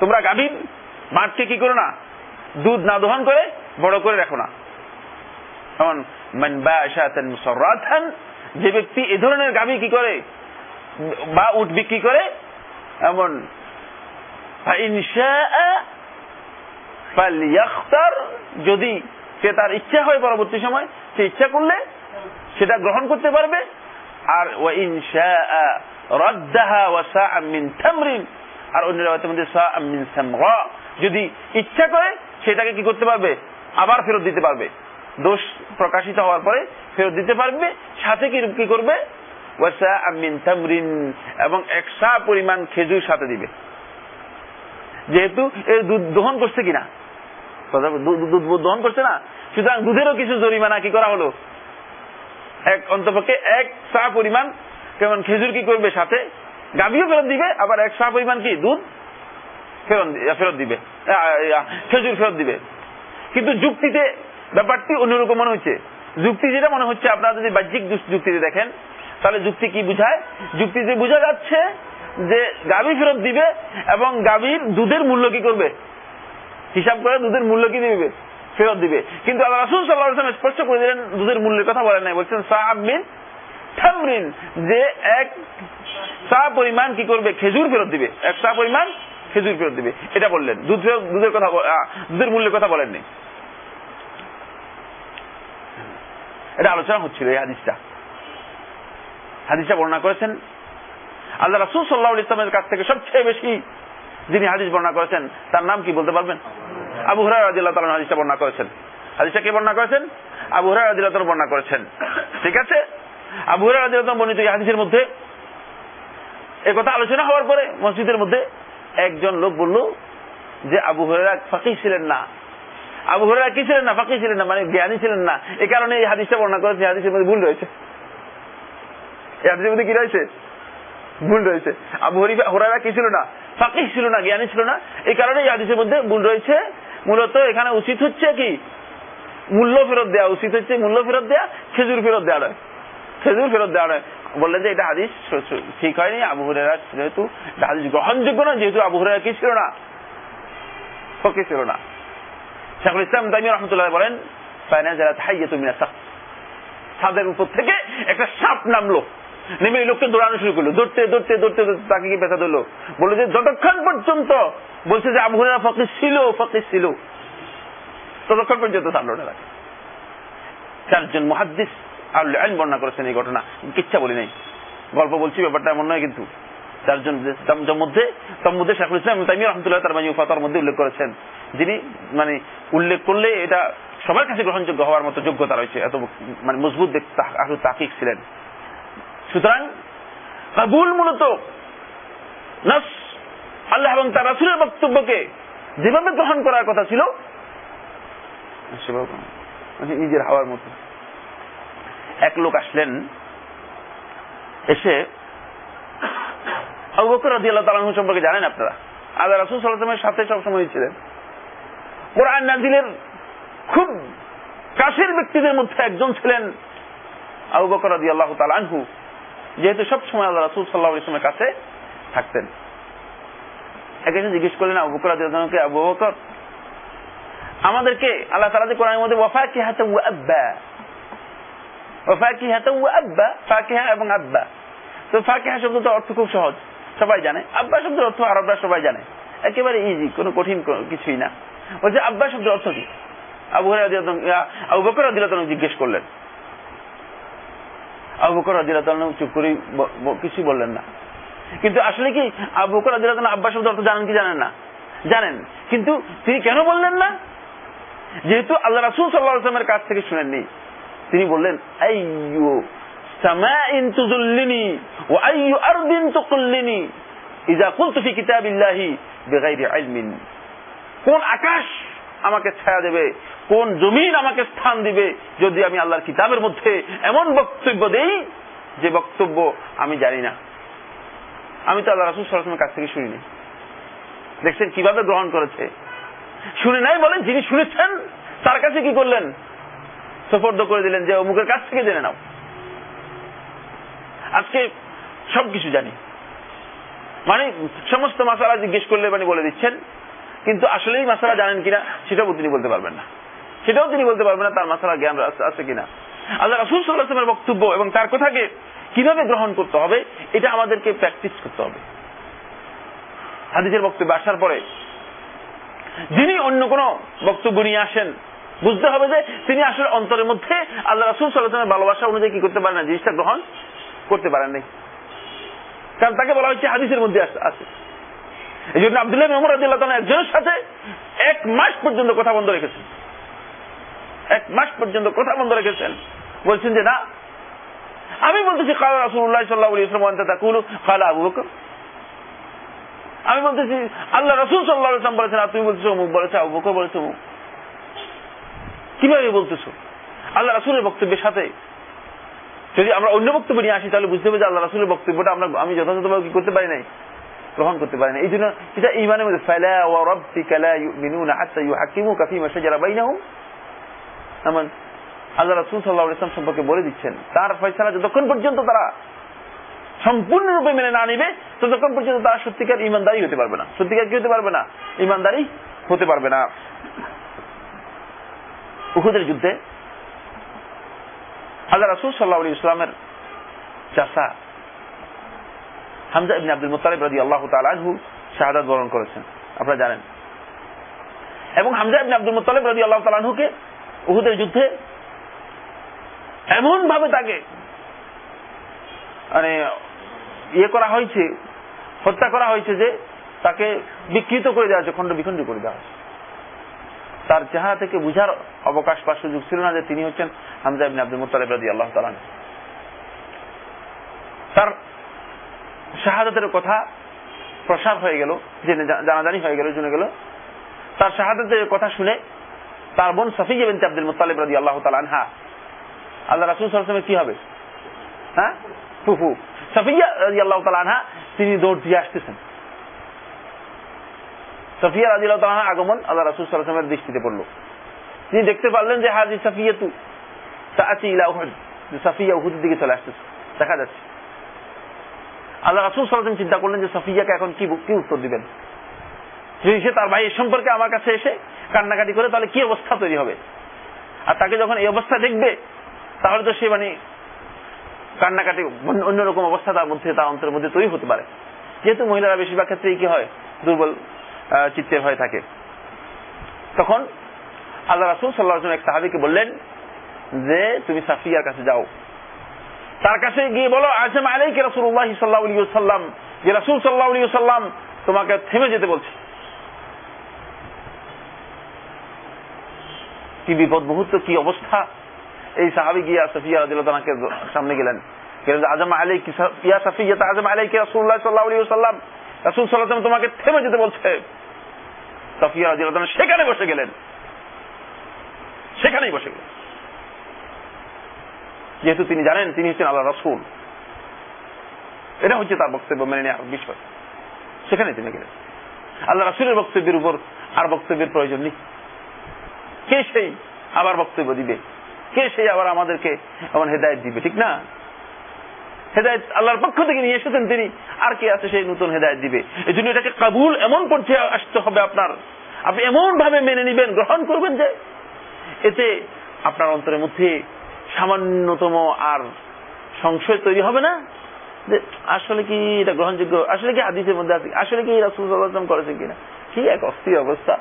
তোমরা গাভীর, মাঠকে কি করো না? দুধ না দহন করে, বড় করে রাখো না। যে ব্যক্তি এ ধরনের গাভী কি করে? বা উট বিক্রি করে এমন যদি সে তার ইচ্ছা হয় পরবর্তী সময়, সে ইচ্ছা করলে সেটা গ্রহণ করতে পারবে। আর আর যদি ইচ্ছা করে, সেটাকে কি করতে পারবে? আবার ফেরত দিতে পারবে। দোষ প্রকাশিত হওয়ার পরে ফেরত দিতে পারবে। সাথে কি করবে? এবং একশা পরিমাণ খেজুর সাথে দিবে। যেহেতু এর দুধ দহন করছে কিনা? দুধ দহন করছে না? সুতরাং দুধেরও কিছু জরিমানা কি করা হলো? এক অন্তপক্ষে এক চা পরিমাণ, কেমন খেজুর কি করবে সাথে? গাভিও ফেরত দিবে, আবার এক চা পরিমাণ কি? দুধ ফেরত ফেরত দিবে। খেজুর ফেরত দিবে। কিন্তু যুক্তিতে ব্যাপারটি অন্যরকম মনে হচ্ছে। যুক্তি যেটা মনে হচ্ছে, আপনারা যদি বাহ্যিক যুক্তিতে দেখেন তাহলে যুক্তি কি বুঝায়? যুক্তিতে বোঝা যাচ্ছে যে গাভী ফেরত দিবে এবং গাভীর দুধের মূল্য কি করবে? হিসাব করে দুধের মূল্য কি দিবে? ফেরত দিবে। কিন্তু রাসুল সাল্লাহ স্পষ্ট করে দিলেন, দুধের মূল্যের কথা বলেন নাই। বলছেন সাহাবিন যে এক চা পরিমাণ কি করবে? খেজুর ফেরত দিবে। এক চা পরিমাণ খেজুর ফেরত দিবে। এটা বললেন। দুধ দুধের কথা দুধের মূল্যের কথা বলেননি। এটা আলোচনা হচ্ছিল এই হাদিসটা। হাদিসটা বর্ণনা করেছেন। আল্লাহ রাসুল সাল্লাহ ইসলামের কাছ থেকে সবচেয়ে বেশি যিনি হাদিস বর্ণনা করেছেন, তার নাম কি বলতে পারবেন? আবু হুরাই রাজিল্লাহ তালন হাদিসটা বর্ণনা করেছেন। হাদিসটা কে বর্ণনা করেছেন? আবু হুরাই রাজিল্লাহ তালন বর্ণনা করেছেন। ঠিক আছে? আবু হুরাই রাজিল্লাহ বর্ণিত এই হাদিসের মধ্যে এ কথা আলোচনা হওয়ার পরে মসজিদের মধ্যে একজন লোক বলল যে, আবু হুরাইরা ফাঁকি ছিলেন না। আবু হুরাইরা কি ছিলেন না? ফাঁকি ছিলেন না মানে জ্ঞানী ছিলেন না। এই কারণে এই হাদিসটা বর্ণনা করেছে হাদিসের মধ্যে ভুল রয়েছে। হাদিসের মধ্যে কি রয়েছে? রয়েছে। আবু হরিরা কি ছিল না? ফাঁকি ছিল না, জ্ঞানী ছিল না। এই কারণে এই হাদিসের মধ্যে রয়েছে। মূলত এখানে উচিত হচ্ছে কি? মূল্য ফেরত দেওয়া উচিত হচ্ছে মূল্য ফেরত দেওয়া খেজুর ফেরত দেওয়া নয়। খেজুর ফেরত দেওয়া নয়। বললেন যে এটা হাদিস ঠিক হয়নি। আবু যেহেতু হাদিস গ্রহণযোগ্য যেহেতু আবু কি ছিল না? ফকি ছিল না। ইসলাম রহমতুল্লাহ বলেন ছাদের উপর থেকে একটা সাপ নামলো। নেমে এই লোককে দৌড়ানো শুরু করল। দৌড়তে দৌড়তে দৌড়তে তাকে কি ব্যথা দিল বলল যে, যতক্ষণ পর্যন্ত, বলছে যে, আবু হুরেরা ফকির ছিল ফকির ছিল। ততক্ষণ পর্যন্ত ছাড়লো না চারজন মহাদ্দিস আইন বর্ণনা করেছেন এই ঘটনা। কিচ্ছা বলি নাই। গল্প বলছি, ব্যাপারটা এমন নয় কিন্তু। চারজন মধ্যে তার মধ্যে শেখুল ইসলাম তাইমি রহমতুল্লাহ তার মানে ফাতার মধ্যে উল্লেখ করেছেন। যিনি মানে উল্লেখ করলে এটা সবার কাছে গ্রহণযোগ্য হওয়ার মতো যোগ্যতা রয়েছে। এত মানে মজবুত তাকিক ছিলেন। সুতরাং কাবুল মূলত আল্লাহ এবং তার রাসুলের বক্তব্যকে যেভাবে গ্রহণ করার কথা ছিল মানে নিজের হাওয়ার মতো। এক লোক আসলেন, এসে আবু রাজি আল্লাহ সম্পর্কে জানেন আপনারা? আল্লাহ রাসুল সাল্লামের সাথে সবসময় ছিলেন। কোরআন নাজিলের খুব কাছের ব্যক্তিদের মধ্যে একজন ছিলেন আবু বকর রাজি আল্লাহ তালানহু যেহেতু সবসময় আল্লাহ রাসুল সাল্লাহ ইসলামের কাছে থাকতেন। একজন জিজ্ঞেস করলেন, আবু বকর রাজি আবু বকর? আমাদেরকে আল্লাহ তালা যে কোরআনের মধ্যে ওয়াফা কি হাতে আব্বা। ওয়াফা কি হাতে আব্বা। ফাকিহা এবং আব্বা। তো ফাকিহা শব্দটা অর্থ খুব সহজ। সবাই জানে। আব্বা শব্দের অর্থ আরবরা সবাই জানে। একেবারে ইজি কোনো কঠিন কিছুই না। বলছে, আব্বা শব্দের অর্থ কি? আবু বকর আদিলাতন জিজ্ঞেস করলেন আবু বকর আদিলাতন চুপ করে কিছুই বললেন না। কিন্তু আসলে কি আবু বকর আদিলাতন আব্বা শব্দের অর্থ জানেন কি জানেন না? জানেন। কিন্তু তিনি কেন বললেন না? যেহেতু আল্লাহ রাসুল সাল্লাহ আসলামের কাছ থেকে শুনেননি। তিনি বললেন তুজুল্লিনি ও ইজা কোন আকাশ আমাকে ছায়া দেবে। কোন জমিন আমাকে স্থান দিবে যদি আমি আল্লাহর কিতাবের মধ্যে এমন বক্তব্য দেই যে বক্তব্য আমি জানি না। আমি তো আল্লাহ রাসুল সাল্লামের কাছ থেকে শুনিনি। দেখছেন কীভাবে গ্রহণ করেছে? শুনে নাই বলেন যিনি শুনেছেন, তার কাছে কি করলেন? সোপর্দ করে দিলেন যে, অমুকের কাছ থেকে জেনে নাও। আজকে সবকিছু জানি। মানে সমস্ত মাসালা জিজ্ঞেস করলে মানে বলে দিচ্ছেন কিন্তু আসলেই মাসালা জানেন কিনা, সেটাও তিনি বলতে পারবেন না। সেটাও তিনি বলতে পারবেন না, তার মাসালা জ্ঞান আছে কিনা। আল্লাহ রাসুল সাল্লাহামের বক্তব্য এবং তার কথাকে কীভাবে গ্রহণ করতে হবে, এটা আমাদেরকে প্র্যাকটিস করতে হবে। হাদিসের বক্তব্য আসার পরে যিনি অন্য কোন বক্তব্য নিয়ে আসেন, বুঝতে হবে যে তিনি আসলে অন্তরের মধ্যে আল্লাহ রাসুল সাল্লাহামের ভালোবাসা অনুযায়ী কি করতে পারেন না, জিনিসটা গ্রহণ করতে পারেন নাই। কারণ তাকে বলা হচ্ছে হাদিসের মধ্যে আছে। এই জন্য আবদুল্লাহ মোহাম্মদ আদিল্লাহ একজনের সাথে এক মাস পর্যন্ত কথা বন্ধ রেখেছেন। এক মাস পর্যন্ত কথা বন্ধ রেখেছেন। বলছেন যে, না, আমি বলতেছি, কালা রাসুল্লাহ সাল্লাহ ইসলাম কালা আবু বকর। আমি বলতেছি, আল্লাহ রসুল সাল্লাহ ইসলাম বলেছেন, আর তুমি বলছো অমুক, বলেছে আবু বকর, বলেছে অমুক কীভাবে বলতেছো? আল্লাহ রাসুলের বক্তব্যের সাথে যদি আমরা অন্য বক্তব্য নিয়ে আসি, তাহলে বুঝতে হবে যে আল্লাহ রাসুলের বক্তব্যটা আমরা, আমি যথাযথভাবে কি করতে পারি নাই? গ্রহণ করতে পারি না। এই জন্য এটা ইমানের মধ্যে ফালা ওয়া রাব্বিকা লা ইউমিনুনা হাত্তা ইউহাক্কিমুকা ফীমা শাজারা বাইনাহুম। এমন আল্লাহ রাসূল সম্পর্কে বলে দিচ্ছেন, তার ফয়সালা যতক্ষণ পর্যন্ত তারা সম্পূর্ণরূপে মেনে না নিবে, ততক্ষণ পর্যন্ত তারা সত্যিকার ইমানদারি হতে পারবে না। সত্যিকার কি হতে পারবে না? ইমানদারি হতে পারবে না। উহুদের যুদ্ধে আল্লাহ রাসুল সাল্লাহ ইসলামের চাষা হামজা ইবনে আব্দুল মুতালিব রাজি আল্লাহ তালু শাহাদাত বরণ করেছেন। আপনারা জানেন। এবং হামজা ইবনে আব্দুল মুতালিব রাজি আল্লাহ তালাহুকে উহুদের যুদ্ধে এমন ভাবে তাকে মানে ইয়ে করা হয়েছে, হত্যা করা হয়েছে যে তাকে বিকৃত করে দেওয়া হয়েছে, খণ্ড বিখণ্ড করে দেওয়া হয়েছে। তার চেহারা থেকে বুঝার অবকাশ বা সুযোগ ছিল না যে তিনি হচ্ছেন হামজা ইবনে আব্দুল মুতালিব রাজি আল্লাহ তালান তার শাহাদাতের কথা প্রসার হয়ে গেল জেনে জানাজানি হয়ে গেল, জেনে গেল। তার শাহাদাতের কথা শুনে তার বোন সফিয়া বিনতে আব্দুল মুতালিব রাজি আল্লাহ তালানহা আল্লাহ রাসুল সাল্লামে কি হবে? হ্যাঁ? ফুফু। সফিয়া রাজি আল্লাহ তালানহা তিনি দৌড় দিয়ে আসতেছেন। সফিয়া রাজি আল্লাহ তালানহা আগমন আল্লাহ রাসুল সাল্লামের দৃষ্টিতে পড়ল। তিনি দেখতে পারলেন যে হাজি সফিয়া তু সাফিয়া উহুদের দিকে চলে আসতেছে। দেখা যাচ্ছে। আল্লাহ রাসুল সাল্লাম চিন্তা করলেন যে সাফিয়াকে এখন কি কি উত্তর দিবেন? যদি সে তার ভাইয়ের সম্পর্কে আমার কাছে এসে কান্নাকাটি করে, তাহলে কি অবস্থা তৈরি হবে? আর তাকে যখন এই অবস্থা দেখবে, তাহলে তো সে মানে কান্নাকাটি অন্যরকম অবস্থা তার মধ্যে, তার অন্তরের মধ্যে তৈরি হতে পারে। যেহেতু মহিলারা বেশিরভাগ ক্ষেত্রেই কি হয়? দুর্বল চিত্তের হয়ে থাকে। তখন আল্লাহ রাসুল সাল্লাহ এক সাহাবিকে বললেন যে, তুমি সাফিয়ার কাছে যাও। তার কাছে গিয়ে বলো, আজম আলাইকে রসুল্লাহ সাল্লাহ সাল্লাম যে রাসুল সাল্লাহ সাল্লাম তোমাকে থেমে যেতে বলছে। কি বিপদ মুহূর্ত কি অবস্থা? এই সাহাবি গিয়া সফিয়া রাজিলকে সামনে গেলেন। আজম আলাই ইয়া সাফিয়া আজম আলাইকে রসুল্লাহ সাল্লাহ সাল্লাম রাসুল সাল্লাহ তোমাকে থেমে যেতে বলছে। সফিয়া রাজিল সেখানে বসে গেলেন। সেখানেই বসে গেলেন। যেহেতু তিনি জানেন, তিনি হচ্ছেন আল্লাহ রসুল। এটা হচ্ছে তার বক্তব্য মেনে নেওয়ার বিষয়। সেখানে তিনি গেলেন। আল্লাহ রাসুলের বক্তব্যের উপর আর বক্তব্যের প্রয়োজন নেই। কে সেই আবার বক্তব্য দিবে? কে সেই আবার আমাদেরকে এমন হেদায়ত দিবে, ঠিক না? হেদায়ত আল্লাহর পক্ষ থেকে নিয়ে এসেছেন তিনি। আর কে আছে সেই নতুন হেদায়ত দিবে? এই জন্য এটাকে কাবুল এমন পর্যায়ে আসতে হবে আপনার। আপনি এমন ভাবে মেনে নিবেন, গ্রহণ করবেন যে এতে আপনার অন্তরের মধ্যে সামান্যতম আর সংশয় তৈরি হবে না? যে আসলে কি এটা গ্রহণযোগ্য? আসলে কি আদিসের মধ্যে আছে? আসলে কি রাসুল করেছেন কিনা? কি এক অস্থির অবস্থা।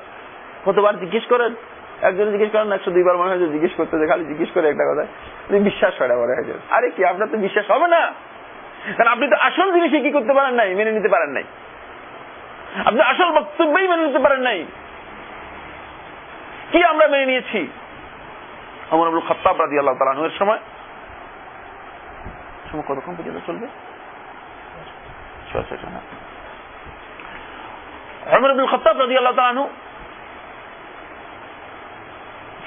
কতবার জিজ্ঞেস করেন? একজন জিজ্ঞেস করেন, একশো দুইবার মনে হয় জিজ্ঞেস করতে যে খালি জিজ্ঞেস করে একটা কথা বিশ্বাস না মনে হয় আরে কি, আপনার তো বিশ্বাস হবে না? কারণ আপনি তো আসল জিনিসই কি করতে পারেন নাই? মেনে নিতে পারেন নাই। আপনি আসল বক্তব্যই মেনে নিতে পারেন নাই। কি আমরা মেনে নিয়েছি? অমর রাজি আল্লাহ সময়। সময় কতক্ষণ পর্যন্ত চলবে? খত্তাব রাজি আল্লাহ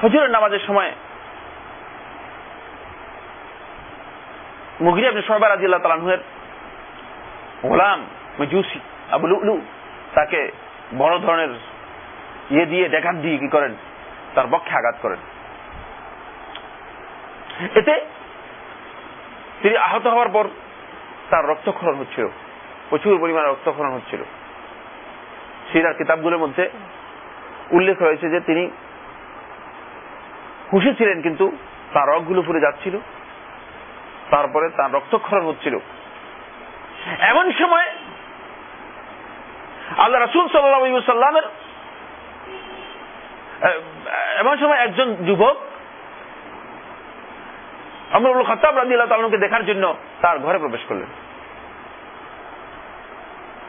ফজরের নামাজের সময় মুগির আপনি সবাই রাজি আল্লাহ তালানহুয়ের গোলাম মজুসি আবুল উলু তাকে বড় ধরনের ইয়ে দিয়ে ডেকাত দিয়ে কি করেন? তার পক্ষে আঘাত করেন। এতে তিনি আহত হওয়ার পর তার রক্তক্ষরণ হচ্ছিল। প্রচুর পরিমাণে রক্তক্ষরণ হচ্ছিল। সিরার কিতাবগুলোর মধ্যে উল্লেখ হয়েছে যে তিনি হুশে ছিলেন, কিন্তু তার রগগুলো পুড়ে যাচ্ছিল। তারপরে তার রক্তক্ষরণ হচ্ছিল। এমন সময় আল্লাহ রাসুল সাল্লামের এমন সময় একজন যুবক আমরুল খতাব রাজি আল্লাহ তালকে দেখার জন্য তার ঘরে প্রবেশ করলেন।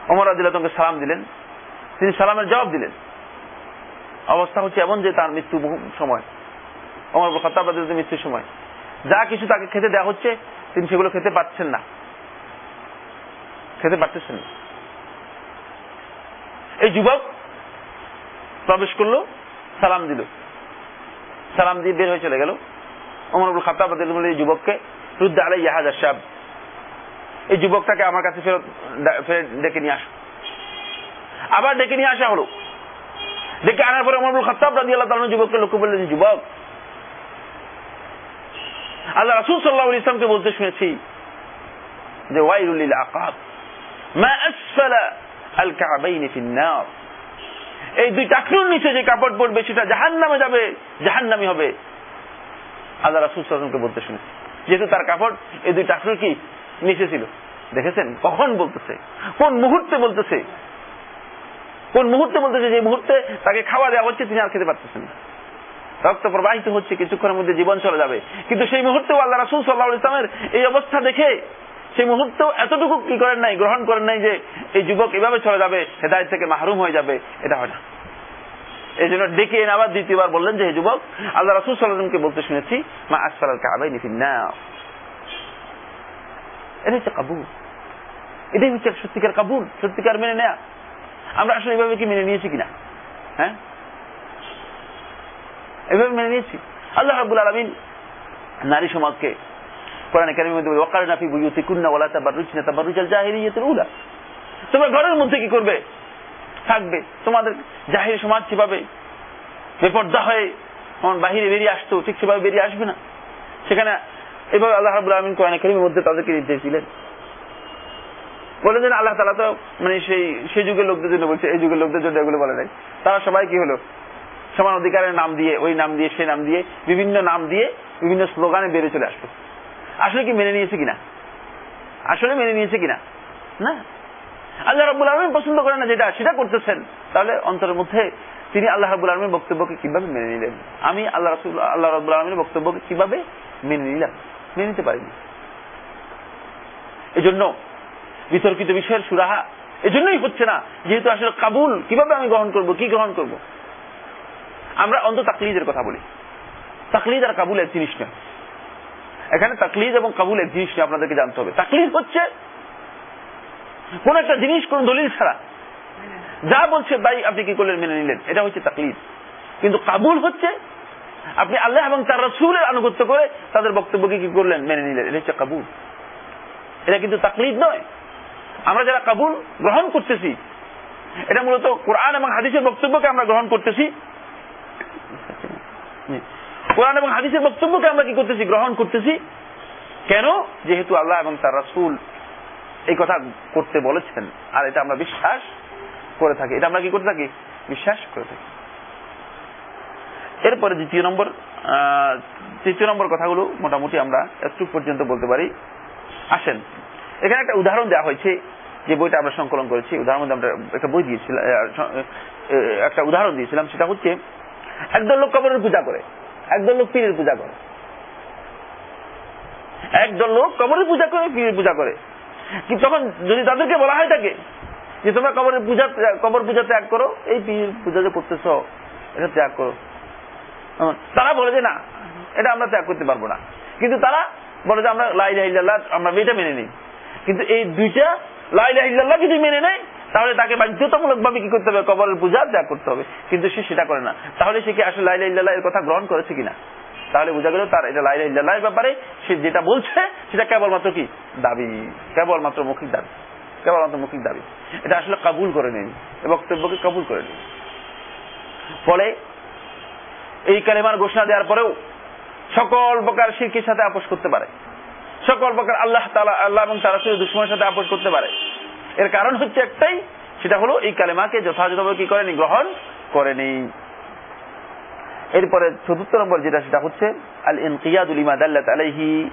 অমর রাজিল্লাহ তাকে সালাম দিলেন। তিনি সালামের জবাব দিলেন। অবস্থা হচ্ছে এমন যে তার মৃত্যু সময়। অমর খতাব রাজিল্লাহ মৃত্যুর সময়। যা কিছু তাকে খেতে দেওয়া হচ্ছে, তিনি সেগুলো খেতে পারছেন না। খেতে পারতেছেন না। এই যুবক প্রবেশ করল, সালাম দিল। সালাম দিয়ে বের হয়ে চলে গেল। অমরুল খাতাব এই যুবককে আলাই ইয়াহাজ এই যুবকটাকে আমার কাছে ফেরত ফেরত ডেকে নিয়ে আবার ডেকে নিয়ে আসা হলো। ডেকে আনার পরে অমরুল খাতাব রাজি আল্লাহ তালন যুবককে লক্ষ্য যুবক, আল্লাহ রাসুল সাল্লাহ ইসলামকে বলতে শুনেছি যে ওয়াইরুল্লিল আকাব। মা আসফালা আল এই দুই টাকলুর নিচে যে কাপড় পড়বে সেটা জাহান নামে যাবে জাহান নামি হবে। আল্লাহ রাসুল সালামকে বলতে শুনেছি। যেহেতু তার কাপড় এই দুই টাকলুর কি? নিচে ছিল। দেখেছেন? কখন বলতেছে? কোন মুহূর্তে বলতেছে? কোন মুহূর্তে বলতেছে যে মুহূর্তে তাকে খাওয়া দেওয়া হচ্ছে, তিনি আর খেতে পারতেছেন রক্ত প্রবাহিত হচ্ছে, কিছুক্ষণের মধ্যে জীবন চলে যাবে। কিন্তু সেই মুহূর্তেও আল্লাহ রাসুল সাল্লাহ ইসলামের এই অবস্থা দেখে, সেই মুহূর্তেও এতটুকু কি করেন নাই, গ্রহণ করেন নাই যে এই যুবক এভাবে চলে যাবে, হেদায়ত থেকে মাহরুম হয়ে যাবে, এটা হয় না। এই জন্য ডেকে এনে আবার দ্বিতীয়বার বললেন যে, হে যুবক, আল্লাহ রাসুল সাল্লামকে বলতে শুনেছি, মা আসফাল কাবাই নিফিন না এটা হচ্ছে কাবুল। এটাই হচ্ছে সত্যিকার কাবুল, সত্যিকার মেনে নেয়া। আমরা আসলে এভাবে কি মেনে নিয়েছি কিনা? হ্যাঁ? এভাবে মেনে নিয়েছি। আল্লাহ রাবুল আলমিন নারী সমাজকে কোরআন মধ্যে ওয়াকার নাফি কুন্না ওয়ালা তাবারুজ না তাবারুজাল জাহিরিয়াতুল উলা। তোমরা ঘরের মধ্যে কি করবে? থাকবে। তোমাদের জাহির সমাজ কীভাবে বেপর্দা হয়ে তখন বাহিরে বেরিয়ে আসতো, ঠিক সেভাবে বেরিয়ে আসবে না। সেখানে এভাবে আল্লাহ রাবুল আলমিন কোরআন কারিমের মধ্যে তাদেরকে নির্দেশ দিলেন। বলে যেন আল্লাহ তালা তো মানে সেই সেই যুগের লোকদের জন্য বলছে, এই যুগের লোকদের জন্য এগুলো বলে নাই। তারা সবাই কি হলো? সমান অধিকারের নাম দিয়ে, ওই নাম দিয়ে, সেই নাম দিয়ে, বিভিন্ন নাম দিয়ে, বিভিন্ন স্লোগানে বেড়ে চলে আসতো আসলে কি মেনে নিয়েছে কিনা? আসলে মেনে নিয়েছে কিনা? না। আল্লাহ রাবুল আলমী পছন্দ করেন না যেটা, সেটা করতেছেন। তাহলে অন্তরের মধ্যে তিনি আল্লাহ রাবুল আলমীর বক্তব্যকে কীভাবে মেনে নিলেন? আমি আল্লাহ রাসুল, আল্লাহ রাবুল আলমীর বক্তব্যকে কীভাবে মেনে নিলাম? মেনে নিতে পারিনি। এজন্য বিতর্কিত বিষয়ের সুরাহা এজন্যই হচ্ছে না, যেহেতু আসলে কাবুল, কীভাবে আমি গ্রহণ করব, কি গ্রহণ করব? আমরা অন্ত তাকলিদের কথা বলি। তাকলিদ আর কাবুল এক জিনিস নয়। এখানে তাকলিদ এবং কাবুল এক জিনিস নিয়ে আপনাদেরকে জানতে হবে। তাকলিদ হচ্ছে কোন একটা জিনিস, কোন দলিল ছাড়া। যা বলছে তাই আপনি কি করলেন, মেনে নিলেন? এটা হচ্ছে তাকলিদ। কিন্তু কাবুল হচ্ছে, আপনি আল্লাহ এবং তার রসুলের আনুগত্য করে তাদের বক্তব্যকে কি করলেন, মেনে নিলেন। এটা হচ্ছে কাবুল। এটা কিন্তু তাকলিদ নয়। আমরা যারা কাবুল গ্রহণ করতেছি, এটা মূলত কোরআন এবং হাদিসের বক্তব্যকে আমরা গ্রহণ করতেছি। কোরআন এবং হাদিসের বক্তব্যকে আমরা কি করতেছি, গ্রহণ করতেছি। কেন? যেহেতু আল্লাহ এবং তার রাসুল এই কথা করতে বলেছেন, আর এটা আমরা বিশ্বাস করে থাকি। এটা আমরা কি করতে থাকি? বিশ্বাস করে থাকি। এরপরে দ্বিতীয় নম্বর তৃতীয় নম্বর কথাগুলো মোটামুটি আমরা একটু পর্যন্ত বলতে পারি। আসেন, এখানে একটা উদাহরণ দেওয়া হয়েছে, যে বইটা আমরা সংকলন করেছি। উদাহরণ আমরা একটা বই দিয়েছিলাম একটা উদাহরণ দিয়েছিলাম, সেটা হচ্ছে, একদল লোক কবরের পূজা করে, একদল লোক পীরের পূজা করে। একদল লোক কবরের পূজা করে, পীরের পূজা করে। তখন যদি তাদেরকে বলা হয় থাকে যে তোমরা কবরের পূজা কবর পূজা ত্যাগ করো, এই পূজা যে করতেছ, এটা ত্যাগ করো। তারা বলে যে না, এটা আমরা ত্যাগ করতে পারব না। কিন্তু তারা বলে যে আমরা লাইলাহ আমরা এটা মেনে নিই। কিন্তু এই দুইটা লাইলাহ যদি মেনে নেয়, তাহলে তাকে বাধ্যতামূলক ভাবে কি করতে হবে? কবরের পূজা ত্যাগ করতে হবে। কিন্তু সে সেটা করে না। তাহলে সে কি আসলে লাইলাহ এর কথা গ্রহণ করেছে কিনা? তাহলে বোঝা গেল তার এটা লাইলাহ এর ব্যাপারে সে যেটা বলছে, সেটা কেবলমাত্র কি দাবি? কেবলমাত্র মৌখিক দাবি। কেবলমাত্র মৌখিক দাবি। এটা আসলে কাবুল করে নেন বক্তব্যকে কবুল করে নেন ফলে এই কালেমার ঘোষণা দেওয়ার পরেও সকল প্রকার শিরকের সাথে আপোষ করতে পারে। সকল প্রকার আল্লাহ তালা আল্লাহ এবং তারা দুশ্মনের সাথে আপোষ করতে পারে। এর কারণ হচ্ছে একটাই, সেটা হলো এই কালেমাকে যথাযথভাবে কি করেনি? গ্রহণ করেনি। এরপরে চতুর্থ নম্বর যেটা সেটা হচ্ছে আল ইনকিয়াদুল ইমা দাল্লাত আলাইহি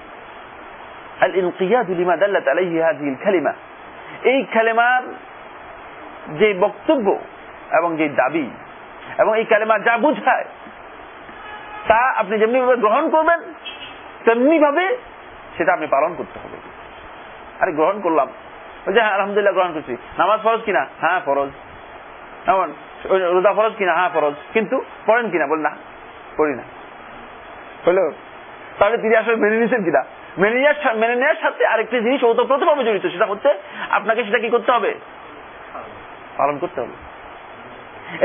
আল ইনকিয়াদুল ইমা দাল্লাত আলাইহি হাযিহিল কালিমা এই কালেমার যে বক্তব্য এবং যে দাবি এবং এই কালেমা যা বুঝায় তা আপনি যেমনি ভাবে গ্রহণ করবেন তেমনি ভাবে সেটা আপনি পালন করতে হবে। আরে গ্রহণ করলাম। যে হ্যাঁ, আলহামদুলিল্লাহ গ্রহণ করছি। নামাজ ফরজ কিনা? হ্যাঁ ফরজ। রোজা ফরজ কিনা? হ্যাঁ ফরজ। কিন্তু পড়েন কিনা? বল না, পড়ি না। হলো, তাহলে তিনি আসলে মেনে নিয়েছেন কিনা? মেনে নেওয়ার মেনে নেওয়ার সাথে আরেকটি জিনিস ওতপ্রোতভাবে জড়িত, সেটা হচ্ছে আপনাকে সেটা কি করতে হবে? পালন করতে হবে।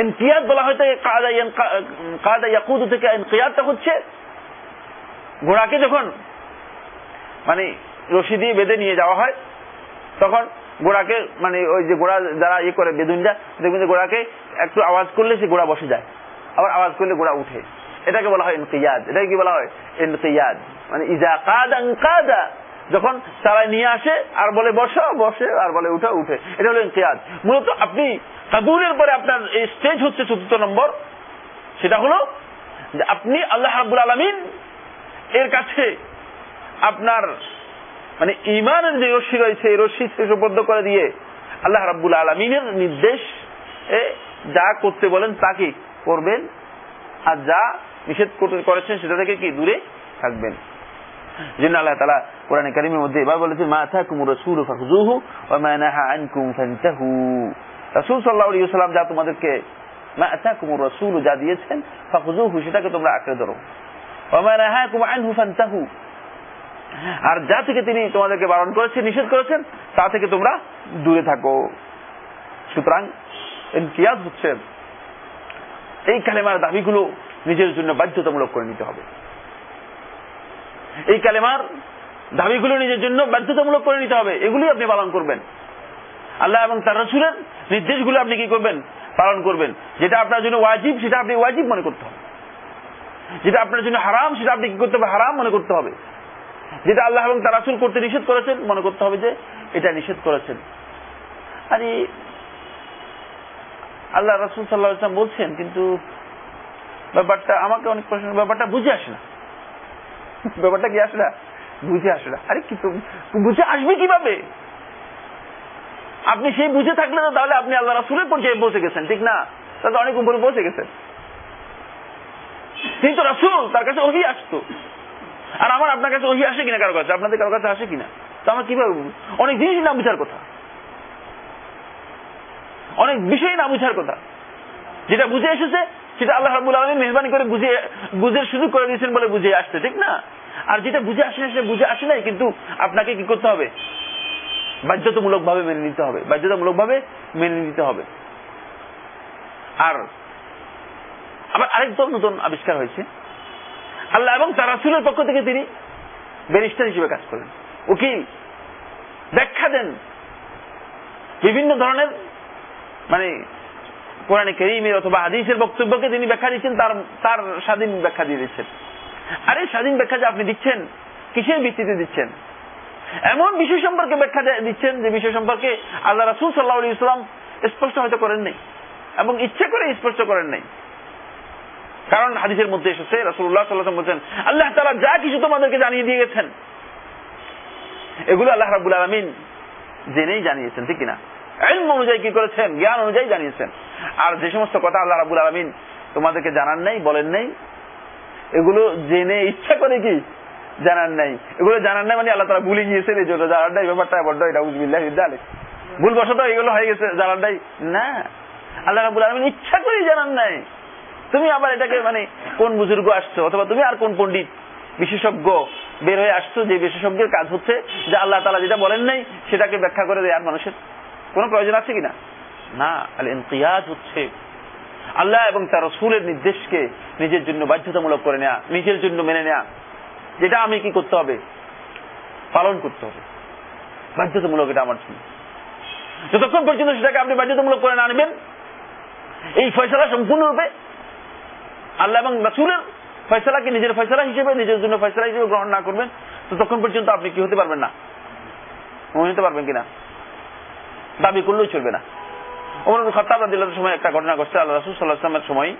এনকিয়াদ বলা হয় থেকে কাদা ইয়াকুদু থেকে এনকিয়াদটা হচ্ছে, ঘোড়াকে যখন মানে রশি দিয়ে বেঁধে নিয়ে যাওয়া হয়, তখন ঘোড়াকে মানে ওই যে ঘোড়া যারা ইয়ে করে বেদুনরা দেখবেন যে ঘোড়াকে একটু আওয়াজ করলে সে ঘোড়া বসে যায়। আবার আওয়াজ করলে ঘোড়া উঠে। এটাকে বলা হয় ইনকিয়াদ। এটাকে কি বলা হয়? ইনকিয়াদ। মানে ইজা কাদা কাদা যখন চালায় নিয়ে আসে, আর বলে, বসো, বসে। আর বলে, উঠো, উঠে। এটা হলো ইনকিয়াদ। মূলত আপনি কাবুলের পরে আপনার এই স্টেজ হচ্ছে চতুর্থ নম্বর। সেটা হলো যে আপনি আল্লাহ রাব্বুল আলমিন এর কাছে আপনার মানে ইমানের যে রশ্মি রয়েছে, এই রশ্মি সুবদ্ধ করে দিয়ে আল্লাহ রাব্বুল আলমিনের নির্দেশ যা করতে বলেন তাকে করবেন, আর যা নিষেধ করেছেন সেটা থেকে কি দূরে থাকবেন। জন্য আল্লাহ তালা কোরআন কারিমের মধ্যে এবার আলাইহি ওয়াসাল্লাম যা তোমাদেরকে যা দিয়েছেন, ফাখুযুহু সেটাকে তোমরা আঁকড়ে ধরো। ওয়া মা নাহাকুম আর যা থেকে তিনি তোমাদেরকে বারণ করেছেন নিষেধ করেছেন, তা থেকে তোমরা দূরে থাকো। সুতরাং ইনকিয়াজ হচ্ছে এই কালেমার দাবিগুলো নিজের জন্য বাধ্যতামূলক করে নিতে হবে। এই কালেমার দাবিগুলো নিজের জন্য বাধ্যতামূলক করে নিতে হবে। এগুলি আপনি পালন করবেন। আল্লাহ এবং তার রসুলের নির্দেশগুলো আপনি কি করবেন? পালন করবেন। যেটা আপনার জন্য ওয়াজিব, সেটা আপনি ওয়াজিব মনে করতে হবে। যেটা আপনার জন্য হারাম, সেটা আপনি কি করতে হবে? হারাম মনে করতে হবে। যেটা আল্লাহ এবং তার রাসুল করতে নিষেধ করেছেন, মনে করতে হবে যে এটা নিষেধ করেছেন। আরে, আল্লাহ রাসুল সাল্লাহ ইসলাম বলছেন, কিন্তু ব্যাপারটা আমাকে অনেক প্রশ্ন ব্যাপারটা বুঝে আসে না। ব্যাপারটা কি আসে না? বুঝে আসে না। আরে কি বুঝে আসবে কীভাবে? আপনি সেই বুঝে থাকলে তো তাহলে আপনি আল্লাহ রাসুলের পর্যায়ে পৌঁছে গেছেন, ঠিক না? তাহলে অনেক উপরে পৌঁছে গেছেন। তিনি তো রাসুল তার কাছে ওহি আসতো। আর আমার আপনার কাছে ওহি আসে কিনা কারও কাছে? আপনাদের কারও কাছে আসে কিনা? তো আমার কীভাবে অনেক জিনিস না বুঝার কথা। অনেক বিষয় না বুঝার কথা। যেটা বুঝে এসেছে, সেটা আল্লাহ রাবুল আলমী মেহরবানি করে বুঝে বুঝে সুযোগ করে দিয়েছেন বলে বুঝে আসছে, ঠিক না? আর যেটা বুঝে আসে না সেটা বুঝে আসে নাই, কিন্তু আপনাকে কি করতে হবে? বাধ্যতামূলক ভাবে মেনে নিতে হবে। বাধ্যতামূলক ভাবে মেনে নিতে হবে। আর আবার আরেক দল নতুন আবিষ্কার হয়েছে। আল্লাহ এবং তার রাসুলের পক্ষ থেকে তিনি ব্যারিস্টার হিসেবে কাজ করেন উকিল, ব্যাখ্যা দেন। বিভিন্ন ধরনের মানে কোরআনে কেরিমের অথবা হাদিসের বক্তব্যকে তিনি ব্যাখ্যা দিচ্ছেন, তার তার স্বাধীন ব্যাখ্যা দিয়ে দিচ্ছেন। আর এই স্বাধীন ব্যাখ্যা যে আপনি দিচ্ছেন, কিসের ভিত্তিতে দিচ্ছেন? এমন বিষয় সম্পর্কে ব্যাখ্যা দিচ্ছেন যে বিষয় সম্পর্কে আল্লাহ রাসুল সাল্লাহ ইসলাম স্পষ্ট হয়তো করেন নাই এবং ইচ্ছে করে স্পষ্ট করেন নাই। কারণ হাদিসের মধ্যে এসেছে রাসুল্লাহ সাল্লাহ বলছেন, আল্লাহ তালা যা কিছু তোমাদেরকে জানিয়ে দিয়ে গেছেন এগুলো আল্লাহ রাবুল আলমিন জেনেই জানিয়েছেন, ঠিক কিনা? এলম অনুযায়ী কি করেছেন, জ্ঞান অনুযায়ী জানিয়েছেন। আর যে সমস্ত কথা আল্লাহ রাবুল আলমিন তোমাদেরকে জানান নাই, বলেন নাই, এগুলো জেনে ইচ্ছা করে কি জানার নাই? এগুলো জানার নাই মানে আল্লাহ তারা ভুলে গিয়েছেন, এই জন্য জানার নাই ব্যাপারটা বড্ড, এটা উজবিল্লাহ ইদ্দালে ভুল বশত এগুলো হয়ে গেছে জানার নাই? না। আল্লাহ রাবুল আলমিন ইচ্ছা করেই জানার নাই। তুমি আবার এটাকে মানে কোন বুজুর্গ আসছো? অথবা তুমি আর কোন পণ্ডিত, বিশেষজ্ঞ বের হয়ে আসছো যে বিশেষজ্ঞের কাজ হচ্ছে যে আল্লাহ তালা যেটা বলেন নাই সেটাকে ব্যাখ্যা করে দেয় আর মানুষের কোন প্রয়োজন আছে কিনা? না আল ইনকিয়াজ হচ্ছে আল্লাহ এবং তার রসুলের নির্দেশকে নিজের জন্য বাধ্যতামূলক করে নেয়া, নিজের জন্য মেনে নেয়া, যেটা আমি কি করতে হবে? পালন করতে হবে। বাধ্যতামূলক এটা আমার জন্য। যতক্ষণ পর্যন্ত সেটাকে আপনি বাধ্যতামূলক করে না আনবেন, এই ফয়সলা সম্পূর্ণরূপে আল্লাহ এবং রাসুলের ফয়সলাকে নিজের ফয়সলা হিসেবে, নিজের জন্য ফয়সলা হিসেবে গ্রহণ না করবেন, তো তখন পর্যন্ত আপনি কি হতে পারবেন না? হতে পারবেন কিনা? দাবি করলেও চলবে না। সময় একটা ঘটনা ঘটছে, আল্লাহ রাসুল সাল্লাহ আসলামের সময়।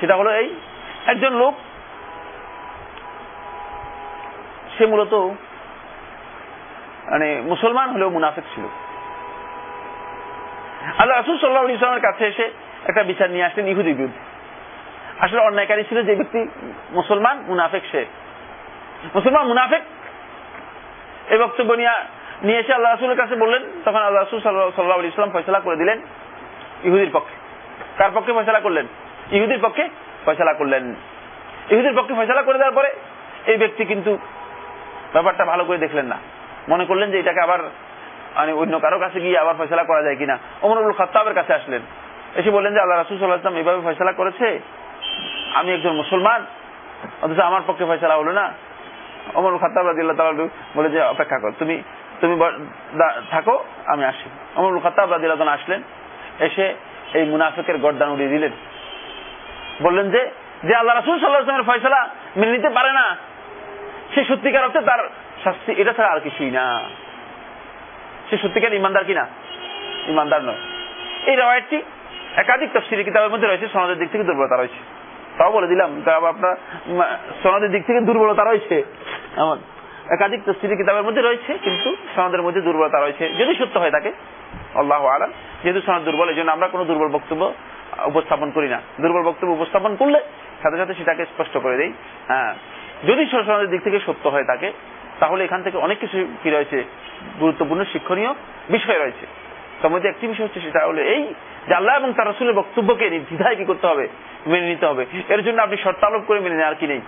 সেটা হলো এই, একজন লোক, সে মূলত মানে মুসলমান হলেও মুনাফিক ছিল। আল্লাহ রাসুল সাল্লাহ ইসলামের কাছে এসে একটা বিচার নিয়ে আসলেন ইহুদির বিরুদ্ধে। আসলে অন্যায়কারী ছিল যে ব্যক্তি মুসলমান, মুনাফেক সে। মুসলমান, মুনাফেক। এই বক্তব্য নিয়ে এসে আল্লাহ রাসুলের কাছে বললেন, তখন আল্লাহ রাসুল সাল্লাহ ইসলাম ফয়সলা করে দিলেন ইহুদির পক্ষে। কার পক্ষে ফয়সলা করলেন? ইহুদির পক্ষে ফয়সলা করলেন। ইহুদির পক্ষে ফয়সলা করে দেওয়ার পরে এই ব্যক্তি কিন্তু ব্যাপারটা ভালো করে দেখলেন না। মনে করলেন যে এটাকে আবার মানে অন্য কারও কাছে গিয়ে আবার ফয়সলা করা যায় কিনা। অমরুল খত্তাবের কাছে আসলেন। এসে বললেন যে আল্লাহ রাসুল সাল্লাহ ইসলাম এইভাবে ফয়সলা করেছে? আমি একজন মুসলমান, অথচ আমার পক্ষে ফয়সলা হলো না। অমর খাতাব রাদিল্লাহ তাআলা বলে যে, অপেক্ষা কর, তুমি তুমি থাকো, আমি আসি। অমর খাতাব রাদিল্লাহ তাআলা আসলেন, এসে এই মুনাফিকের গর্দান উড়িয়ে দিলেন। বললেন যে যে আল্লাহ রাসূল ওয়াসাল্লামের ফয়সালা মেনে নিতে পারে না, সে সত্যিকার অর্থে তার শাস্তি, এটা ছাড়া আর কিছুই না। সে সত্যিকার ইমানদার কিনা? ইমানদার নয়। এই রায়টি একাধিক তফসিলি কিতাবের মধ্যে রয়েছে সমাজের দিক থেকে দুর্বলতা রয়েছে। তাও বলে দিলাম। আপনার সনদের দিক থেকে দুর্বলতা রয়েছে। এমন, একাধিক তফসিলি কিতাবের মধ্যে রয়েছে, কিন্তু সনদের মধ্যে দুর্বলতা রয়েছে। যদি সত্য হয় থাকে আল্লাহ আলাম। যেহেতু সনদ দুর্বল, এই জন্য আমরা কোনো দুর্বল বক্তব্য উপস্থাপন করি না। দুর্বল বক্তব্য উপস্থাপন করলে সাথে সাথে সেটাকে স্পষ্ট করে দেই। হ্যাঁ যদি সনদের দিক থেকে সত্য হয় থাকে তাহলে এখান থেকে অনেক কিছু কি রয়েছে? গুরুত্বপূর্ণ শিক্ষণীয় বিষয় রয়েছে। তার মধ্যে একটি বিষয় হচ্ছে সেটা হলো এই যে আল্লাহ এবং তার রসুলের বক্তব্যকে নির্দ্বিধায় কি করতে হবে? মেনে নিতে হবে এর জন্য আপনি শর্ত আরোপ করে মেনে নেওয়ার কি নেই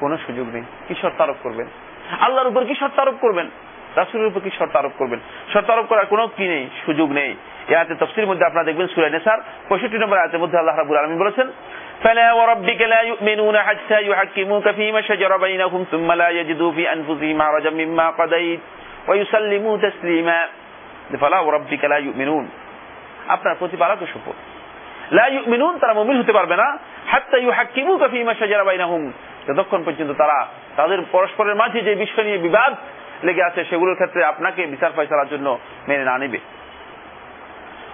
কোনো সুযোগ নেই কি শর্ত আরোপ করবেন আল্লাহর উপর কি শর্ত আরোপ করবেন রাসুলের উপর কি শর্ত আরোপ করবেন শর্ত আরোপ করার কোনো কি নেই সুযোগ নেই এ আয়তে তফসির মধ্যে আপনারা দেখবেন সুরাই নেসার পঁয়ষট্টি নম্বর আয়তের মধ্যে আল্লাহ রাবুল আলমী বলেছেন فلا وربك لا يؤمنون حتى يحكموك فيما شجر بينهم ثم لا يجدوا في أنفسهم حرجا مما قضيت ويسلموا تسليما فلا وربك لا يؤمنون আপনার প্রতিপালকের শপথ তারা মুমিন হতে পারবে না। হাত্তা ইউহাক্কিমুকা ফীমা শাজারা বাইনাহুম। যতক্ষণ পর্যন্ত তারা তাদের পরস্পরের মাঝে যে বিষয় নিয়ে বিবাদ লেগে আছে, সেগুলোর ক্ষেত্রে আপনাকে বিচার ফয়সালার জন্য মেনে না নেবে।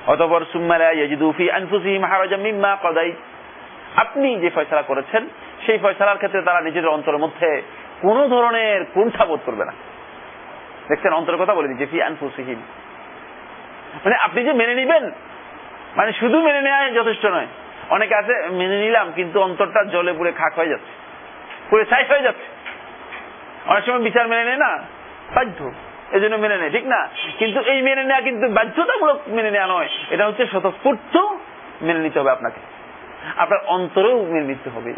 অতপর আপনি যে ফয়সালা করেছেন, সেই ফয়সালার ক্ষেত্রে তারা নিজের অন্তরের মধ্যে কোন ধরনের কুণ্ঠা বোধ করবে না। দেখছেন, অন্তরের কথা বলে দিচ্ছে মানে আপনি যে মেনে নিবেন মানে শুধু মেনে নেওয়া যথেষ্ট নয়। অনেকে আছে, মেনে নিলাম, কিন্তু অন্তরটা জলে পুরে খাক হয়ে যাচ্ছে। পুরে ছাই হয়ে যাচ্ছে। অনেক সময় বিচার মেনে নেয় না, বাধ্য। এই জন্য মেনে নেয়, ঠিক না? কিন্তু এই মেনে নেওয়া কিন্তু বাধ্যতামূলক মেনে নেওয়া নয়। এটা হচ্ছে স্বতঃস্ফূর্ত মেনে নিতে হবে আপনাকে। আপনার অন্তরেও মেনে নিতে হবে।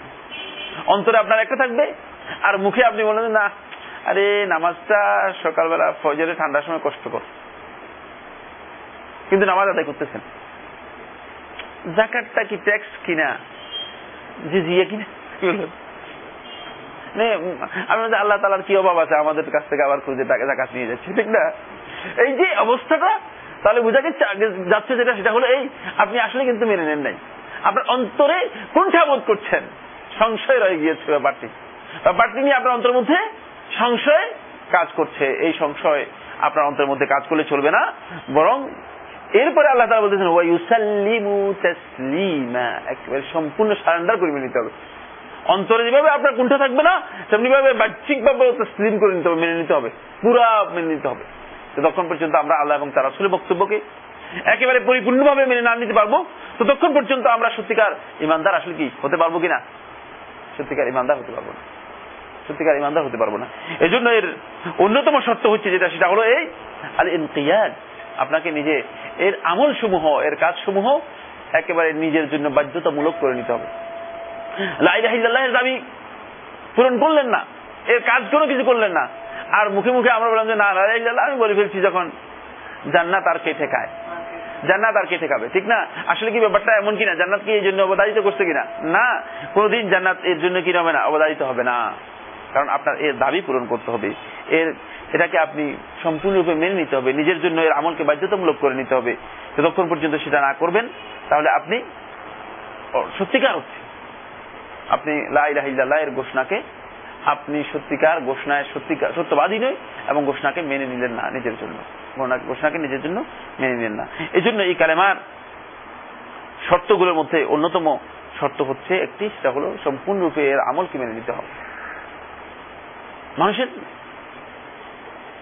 অন্তরে আপনার একটা থাকবে, আর মুখে আপনি বলেন না, আরে নামাজটা সকালবেলা ফজরে ঠান্ডার সময় কষ্ট কর কিন্তু নামাজ আদায় করতেছেন। জাকাতটা কি ট্যাক্স কিনা? যে জিয়া কিনা আল্লাহ তালার কি অভাব আছে, আমাদের কাছ থেকে আবার খুঁজে জাকাত নিয়ে যাচ্ছে, ঠিক না? এই যে অবস্থাটা, তাহলে যাচ্ছে যেটা, সেটা হলো এই, আপনি আসলে কিন্তু মেনে নেন নাই। আপনার অন্তরে করছেন। সংশয় রয়ে গিয়েছে ব্যাপারটি। ব্যাপারটি নিয়ে আপনার অন্তরের মধ্যে সংশয় কাজ করছে। এই সংশয় আপনার অন্তরের মধ্যে কাজ করলে চলবে না, বরং এরপরে আল্লাহ তালা বলতেছেন ওয়াইসাল্লিমু তাসলিমা। একেবারে সম্পূর্ণ সারেন্ডার করে নিতে হবে। অন্তরে যেভাবে আপনার কুণ্ঠা থাকবে না তেমনি ভাবে বাহ্যিক ভাবে তসলিম করে নিতে হবে, মেনে নিতে হবে। পুরা মেনে নিতে হবে। ততক্ষণ পর্যন্ত আমরা আল্লাহ এবং তার আসলে বক্তব্যকে একেবারে পরিপূর্ণভাবে মেনে না নিতে পারব, ততক্ষণ পর্যন্ত আমরা সত্যিকার ইমানদার আসলে কি হতে পারব কিনা? সত্যিকার ইমানদার হতে পারব না। সত্যিকার ইমানদার হতে পারব না। এই জন্য এর অন্যতম শর্ত হচ্ছে যেটা, সেটা হলো এই আল ইনকিয়াদ আপনাকে নিজে এর আমল সমূহ, এর কাজ সমূহ একেবারে নিজের জন্য বাধ্যতামূলক করে নিতে হবে। দাবি পূরণ করলেন না। এর কাজ কোনো কিছু করলেন না। আর মুখে মুখে আমরা বললাম যে, না লাইলাহিল্লাহ আমি বলে ফেলছি যখন জান্নাত আর কে ঠেকায়। জান্নাত আর কে ঠেকাবে, ঠিক না? আসলে কি ব্যাপারটা এমন কিনা? জান্নাত কি এই জন্য অবদারিত করছে কিনা? না, কোনদিন জান্নাত এর জন্য কি হবে না অবদারিত হবে না। কারণ আপনার এর দাবি পূরণ করতে হবে। এর এটাকে আপনি সম্পূর্ণরূপে মেনে নিতে হবে। নিজের জন্য এর আমলকে বাধ্যতামূলক করে নিতে হবে। যতক্ষণ পর্যন্ত সেটা না করবেন, তাহলে আপনি সত্যিকার হচ্ছে আপনি লাইলাহিল্লাহ এর ঘোষণাকে আপনি সত্যিকার ঘোষণায় সত্যিকার, সত্যবাদী নয় এবং ঘোষণাকে মেনে নিলেন না নিজের জন্য। ঘোষণাকে নিজের জন্য মেনে নিলেন না। এই জন্য এই কালেমার শর্তগুলোর মধ্যে অন্যতম শর্ত হচ্ছে একটি, সেটা হলো সম্পূর্ণরূপে এর আমলকে মেনে নিতে হবে। মানুষের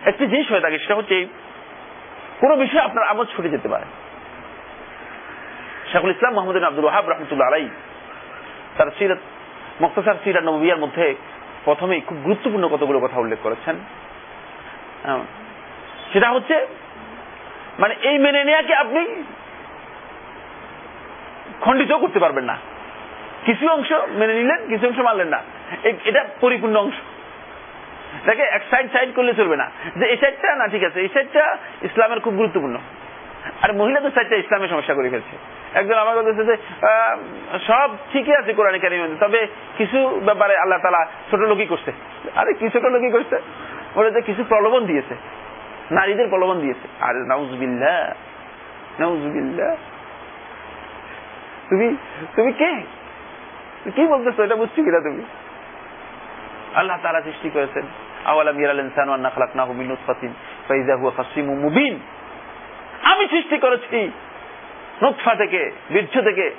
একটি জিনিস হয়ে থাকে, সেটা হচ্ছে কোন বিষয়ে আপনার আমল ছুটে যেতে পারে। শেখুল ইসলাম মোহাম্মদ আব্দুল ওহাব রহমতুল্লাহ আলাই তার সিরাত, মুক্তসার সিরাত নবিয়ার মধ্যে প্রথমেই খুব গুরুত্বপূর্ণ কতগুলো কথা উল্লেখ করেছেন। সেটা হচ্ছে মানে এই মেনে নেয়াকে আপনি খণ্ডিত করতে পারবেন না। কিছু অংশ মেনে নিলেন, কিছু অংশ মানলেন না। এটা পরিপূর্ণ অংশ। এটাকে এক সাইড সাইড করলে চলবে না। যে এই সাইডটা না ঠিক আছে এই সাইডটা ইসলামের খুব গুরুত্বপূর্ণ। আর মহিলাদের সাইডটা ইসলামের সমস্যা করে ফেলছে। একজন আমার বলতেছে যে সব ঠিকই আছে কোরআন কারিমের মধ্যে, তবে কিছু ব্যাপারে আল্লাহ তালা ছোট লোকই করছে। আরে কি ছোট লোকই করছে? বলে যে কিছু প্রলোভন দিয়েছে। নারীদের প্রলোভন দিয়েছে। আর নাউজবিল্লা নাউজবিল্লা তুমি তুমি কে? কি বলতেছো? এটা বুঝছি কিনা তুমি? আল্লাহ তারা সৃষ্টি করেছেন। আওয়ালাম মিন নুতফাতিন হুয়া মুবিন। আমি সৃষ্টি করেছি নুতফা থেকে, বীর্য থেকে।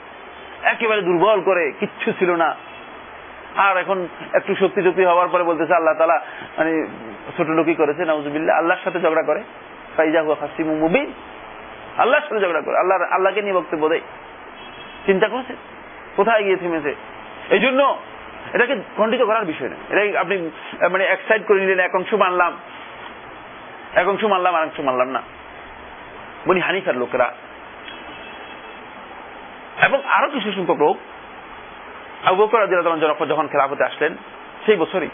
একেবারে দুর্বল করে কিচ্ছু ছিল না। আর এখন একটু শক্তি শক্তি হওয়ার পরে বলতেছে আল্লাহ তালা মানে ছোট লোকই করেছে, নাউজুবিল্লাহ, আল্লাহর সাথে ঝগড়া করে। ফাইজা হুয়া খাসিমুম মুবিন, আল্লাহর সাথে ঝগড়া করে। আল্লাহ আল্লাহকে নিয়ে বক্তব্য দেয়। চিন্তা করেছে? কোথায় গিয়ে থেমেছে? এই জন্য এটাকে খণ্ডিত করার বিষয় না। এটাকে আপনি মানে এক সাইড করে নিলেন, এক অংশ মানলাম। এক অংশ মানলাম আর অংশ মানলাম না। বনি হানিফার লোকেরা। এবং আরও কিছু সংখ্যক লোক, আবু বকর আনহু যখন- খেলাফতে আসলেন, সেই বছরই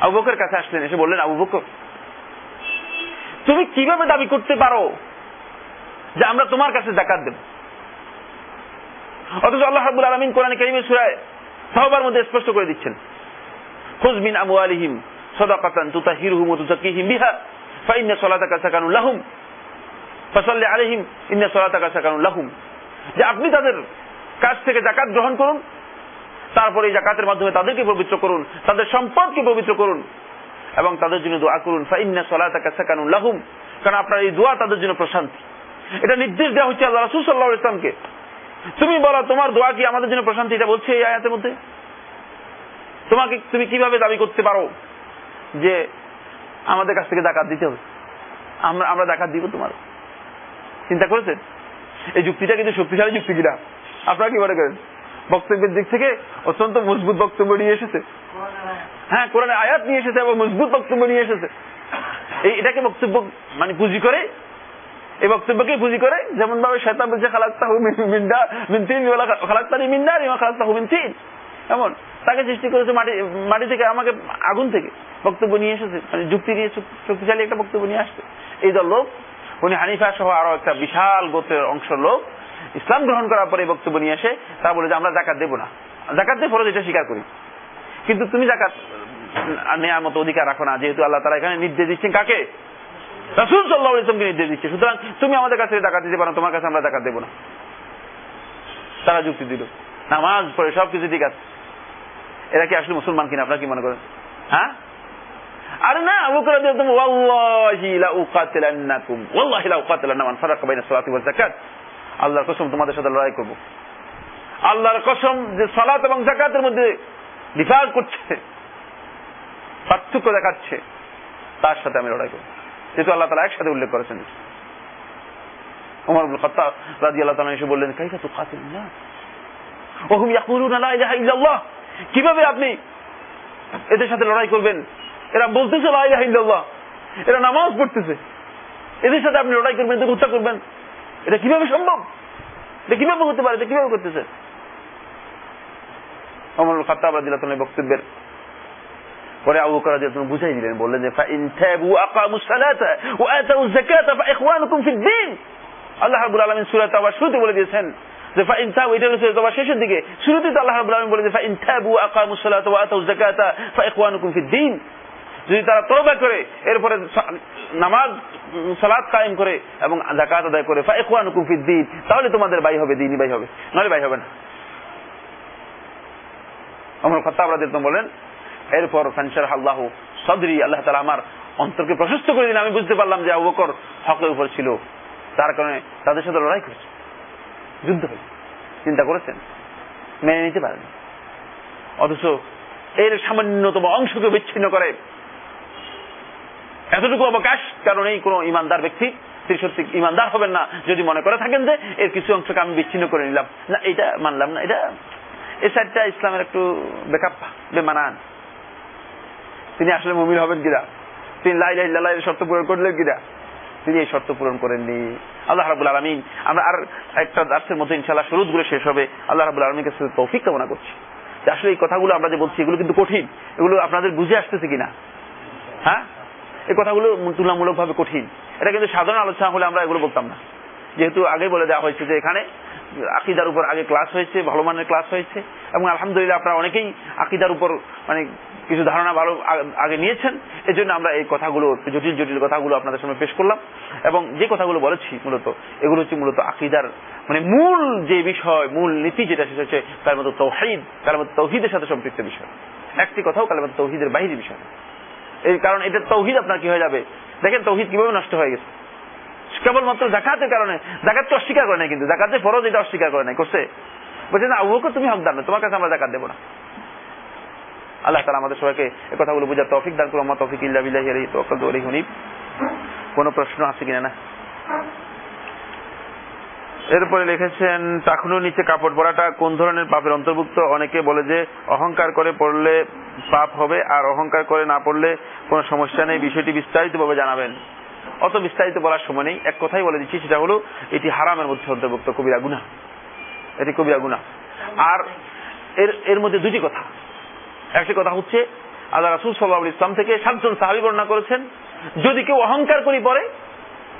আবু বকর কাছে আসলেন, এসে বললেন, আবু বকর, তুমি কীভাবে দাবি করতে পারো যে আমরা তোমার কাছে জাকাত দেব? অথচ আল্লাহ রাব্বুল আলামিন কোরআন কারীমের সূরা তাওবার মধ্যে স্পষ্ট করে দিচ্ছেন। খুয মিন আমওয়ালিহিম সাদাকাতান তুতাহিরুহুম ওয়া তুযাক্কিহিম বিহা ফাইন্না সালাতাকা সাকানুন লাহুম ফাসাল্লি আলাইহিম ইন্না সালাতাকা সাকানুন লাহুম। যে আপনি তাদের কাছ থেকে জাকাত গ্রহণ করুন, তারপরে এই জাকাতের মাধ্যমে তাদেরকে পবিত্র করুন, তাদের সম্পদকে পবিত্র করুন, এবং তাদের জন্য দোয়া করুন ফাইন্না সালাতাকা সাকানুন লাহুম। কারণ আপনার এই দোয়া তাদের জন্য প্রশান্তি। এটা নির্দেশ দেওয়া হচ্ছে আল্লাহ রাসূল আলাইহি ইসলামকে তুমি বলো, তোমার দোয়া কি আমাদের জন্য প্রশান্তি? এটা বলছে এই আয়াতের মধ্যে। তোমাকে তুমি কীভাবে দাবি করতে পারো যে আমাদের কাছ থেকে জাকাত দিতে হবে? আমরা আমরা জাকাত দিব তোমার। চিন্তা করেছেন? এই যুক্তিটা কিন্তু শক্তিশালী যুক্তি কিনা? আপনারা কি মনে করেন? বক্তব্যের দিক থেকে অত্যন্ত মজবুত বক্তব্য নিয়ে এসেছে। হ্যাঁ কোরআনে আয়াত নিয়ে এসেছে এবং মজবুত বক্তব্য নিয়ে এসেছে। এই, এটাকে বক্তব্য মানে পুঁজি করে এই বক্তব্যকে পুঁজি করে যেমন ভাবে শয়তান বলছে, খালাক্তাহু মিন- মিন্ডা মিন তিন খালাক্তানি মিন নার খালাক্তাহু মিন তিন। এমন। তাকে সৃষ্টি করেছে মাটি মাটি থেকে, আমাকে আগুন থেকে। বক্তব্য নিয়ে এসেছে মানে যুক্তি নিয়ে শক্তিশালী একটা বক্তব্য নিয়ে আসছে। এই দল লোক, উনি হানিফা সহ আরও একটা বিশাল গোত্রের অংশ লোক, ইসলাম গ্রহণ করার পরে বক্তব্য নিয়ে আসে তারা বলে যে, আমরা জাকাত দেবো না। জাকাত দিয়ে ফরজ এটা স্বীকার করি। কিন্তু তুমি জাকাত নেওয়ার মতো অধিকার রাখো না, যেহেতু আল্লাহ তারা এখানে নির্দেশ দিচ্ছেন কাকে? রাসুল সাল্লাহ ইসলামকে নির্দেশ দিচ্ছে। সুতরাং তুমি আমাদের কাছে টাকা দিতে পারো, তোমার কাছে আমরা টাকা দেবো না। তারা যুক্তি দিল। নামাজ পড়ে সবকিছু ঠিক আছে। এরা কি আসলে মুসলমান কিনা, আপনারা কি মনে করেন? হ্যাঁ? আরে না বকর রাদিয়াল্লাহু আনহু ওয়াল্লাহি লা উকাতিলান্নাকুম, ওয়াল্লাহি লা বাইনা সালাতি যাকাত। আল্লাহর কসম, তোমাদের সাথে লড়াই করব। আল্লাহর কসম যে সালাত এবং যাকাতের মধ্যে ডিফার করছে, পার্থক্য দেখাচ্ছে, তার সাথে আমি লড়াই করব। যেহেতু আল্লাহ তালা একসাথে উল্লেখ করেছেন। ওমর খত্তাব রাদিয়াল্লাহু তাআলা এসে বললেন, কাইফা তুকাতিলুন ওহুম ইয়াকুলুনা লা ইলাহা ইল্লাল্লাহ। কীভাবে আপনি এদের সাথে লড়াই করবেন? এরা বলতেছে লা ইলাহা ইল্লাল্লাহ। এরা নামাজ পড়তেছে। এদের সাথে আপনি লড়াই করবেন এদের হত্যা করবেন। এটা কীভাবে সম্ভব? এটা কীভাবে হতে পারে? এটা কীভাবে করতেছে? ওমর আব্দুল খত্তাব রাদিয়াল্লাহু বক্তব্যের পরে আবু বকর রাদিয়াল্লাহু বুঝাই দিলেন, বললেন যে, ফাইন তাবু আকামুস সালাতা ওয়া আতাউজ যাকাতা ফাইখওয়ানুকুম ফিদ দ্বীন আল্লাহ রাব্বুল আলামিন সূরা তাওবা শুরুতে বলে দিয়েছেন যে, ফাইন তাবু, এটা হচ্ছে তাওবা শেষের দিকে। শুরুতে তো আল্লাহ রাব্বুল আলামিন বলে যে, ফাইন তাবু আকামুস সালাতা ওয়া আতাউজ যাকাতা ফাইখওয়ানুকুম ফিদ দ্বীন যদি তারা তওবা করে, এরপরে নামাজ, সালাত কায়েম করে এবং যাকাত আদায় করে ফাইখওয়ানুকুম ফিদ দ্বীন তাহলে তোমাদের ভাই হবে দ্বীনই ভাই হবে। নাহলে ভাই হবে না। ওমর খাত্তাব রাদিয়াল্লাহু বলেন এরপর ফানসার আল্লাহ সদরি, আল্লাহ তালা আমার অন্তরকে প্রশস্ত করে দিন আমি বুঝতে পারলাম যে আবু হকের উপর ছিল। তার কারণে তাদের সাথে লড়াই করেছে। যুদ্ধ হয়েছে। চিন্তা করেছেন? মেনে নিতে পারেন। অথচ এর সামান্যতম অংশকে বিচ্ছিন্ন করে। এতটুকু অবকাশ, কারণ এই কোন ইমানদার ব্যক্তি তিনি সত্যি ইমানদার হবেন না। যদি মনে করে থাকেন যে এর কিছু অংশকে আমি বিচ্ছিন্ন করে নিলাম। না, এটা মানলাম না। এটা এই সাইডটা ইসলামের একটু বেকাপ বেমানান। তিনি আসলে মুমিন হবেন কিনা? তিনি লাই লাই লালাই শর্ত পূরণ করলেন কিনা? তিনি এই শর্ত পূরণ করেননি। আল্লাহ রাবুল আলমিন, আমরা আর একটা দার্সের মধ্যে ইনশাল্লাহ শুরুতগুলো শেষ হবে। আল্লাহ রাবুল আলমীর কাছে তৌফিক কামনা করছি। আসলে এই কথাগুলো আমরা যে বলছি, এগুলো কিন্তু কঠিন। এগুলো আপনাদের বুঝে আসতেছে কিনা? হ্যাঁ? এই কথাগুলো তুলনামূলক ভাবে কঠিন। এটা কিন্তু সাধারণ আলোচনা হলে আমরা এগুলো বলতাম না। যেহেতু আগে বলে দেওয়া হয়েছে যে এখানে আকিদার উপর আগে ক্লাস হয়েছে, ভালো মানের ক্লাস হয়েছে। এবং আলহামদুলিল্লাহ আপনারা অনেকেই আকিদার উপর মানে কিছু ধারণা ভালো আগে নিয়েছেন এই জন্য আমরা এই কথাগুলো, জটিল জটিল কথাগুলো আপনাদের সামনে পেশ করলাম। এবং যে কথাগুলো বলেছি মূলত, এগুলো হচ্ছে মূলত আকিদার মানে মূল যে বিষয়, মূল নীতি যেটা, সেটা হচ্ছে তার মতো তৌহিদ তার মতো তৌহিদের সাথে সম্পৃক্ত বিষয়। একটি কথাও কালেমাত তৌহিদের বাহিনী বিষয়। এই কারণ এটা তৌহিদ আপনার কি হয়ে যাবে? দেখেন তৌহিদ কীভাবে নষ্ট হয়ে গেছে। কেবলমাত্র জাকাতের কারণে জাকাতকে অস্বীকার করে নাই কিন্তু, জাকাতে ফরজ, এটা অস্বীকার করে নাই, করছে। বলছে না, আবু তুমি হকদার না, তোমার কাছে আমরা জাকাত দেবো না। আল্লাহ তালা আমাদের সবাইকে এই কথাগুলো বুঝার তৌফিক দান করো আমার তৌফিক ইল্লা বিল্লাহি আলাইহি তাওয়াক্কালতু আলাইহি হুনিব কোন প্রশ্ন আছে কিনা না? এরপরে লিখেছেন টাকুনোর নিচে কাপড় পরাটা কোন ধরনের পাপের অন্তর্ভুক্ত? অনেকে বলে যে, অহংকার করে পড়লে পাপ হবে আর অহংকার করে না পড়লে কোনো সমস্যা নেই। বিষয়টি বিস্তারিত ভাবে জানাবেন। অত বিস্তারিত বলার সময় নেই। এক কথাই বলে দিচ্ছি, সেটা হলো, এটি হারামের মধ্যে অন্তর্ভুক্ত, কবিরা গুনা এটি কবিরা গুনা আর এর এর মধ্যে দুটি কথা। একটি কথা হচ্ছে, আল্লাহ রাসুল সাল্লাহ ইসলাম থেকে সাতজন সাহাবি বর্ণনা করেছেন, যদি কেউ অহংকার করি পরে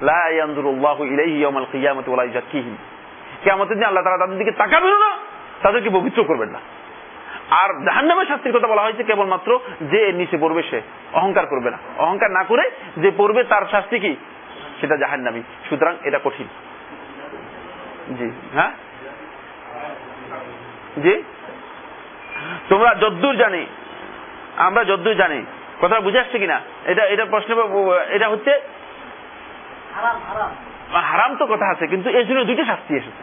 অহংকার করবে না। অহংকার না করে যে পড়বে তার শাস্তি কি? সেটা জাহান্নামি। সুতরাং এটা কঠিন। জি হ্যাঁ? জি? তোমরা যদ্দূর জানি। আমরা যদ্দূর জানি। কথা বুঝে আসছে কিনা? এটা এটা প্রশ্ন এটা হচ্ছে হারাম তো কথা আছে কিন্তু এর জন্য দুইটা শাস্তি এসেছে।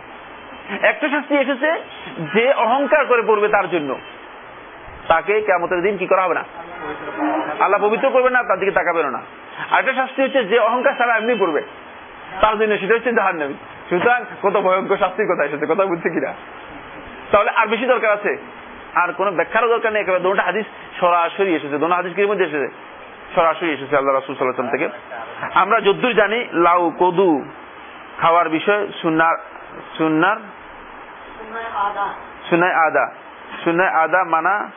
একটা শাস্তি এসেছে যে অহংকার করে পড়বে তার জন্য। তাকে কেমতের দিন কি করা হবে না? আল্লাহ পবিত্র করবে না তার দিকে তাকাবে না। আরেকটা শাস্তি হচ্ছে যে অহংকার সারা এমনি পড়বে। তার জন্য সেটা হচ্ছে জাহান নেবি সুতরাং কত ভয়ঙ্কর শাস্তির কথা এসেছে কথা বুঝছে কিনা? তাহলে আর বেশি দরকার আছে। আর কোন ব্যাখ্যারও দরকার নেই একেবারে দোনোটা হাদিস সরাসরি এসেছে দোনো হাদিস কির মধ্যে এসেছে? সরাসরি এসেছে আল্লাহ রাসুল সাল্লাম থেকে। আমরা যদ্দূর জানি লাউ কদু খাওয়ার বিষয় সুনার সুনার সুনায় আদা। সুনায় আদা মানা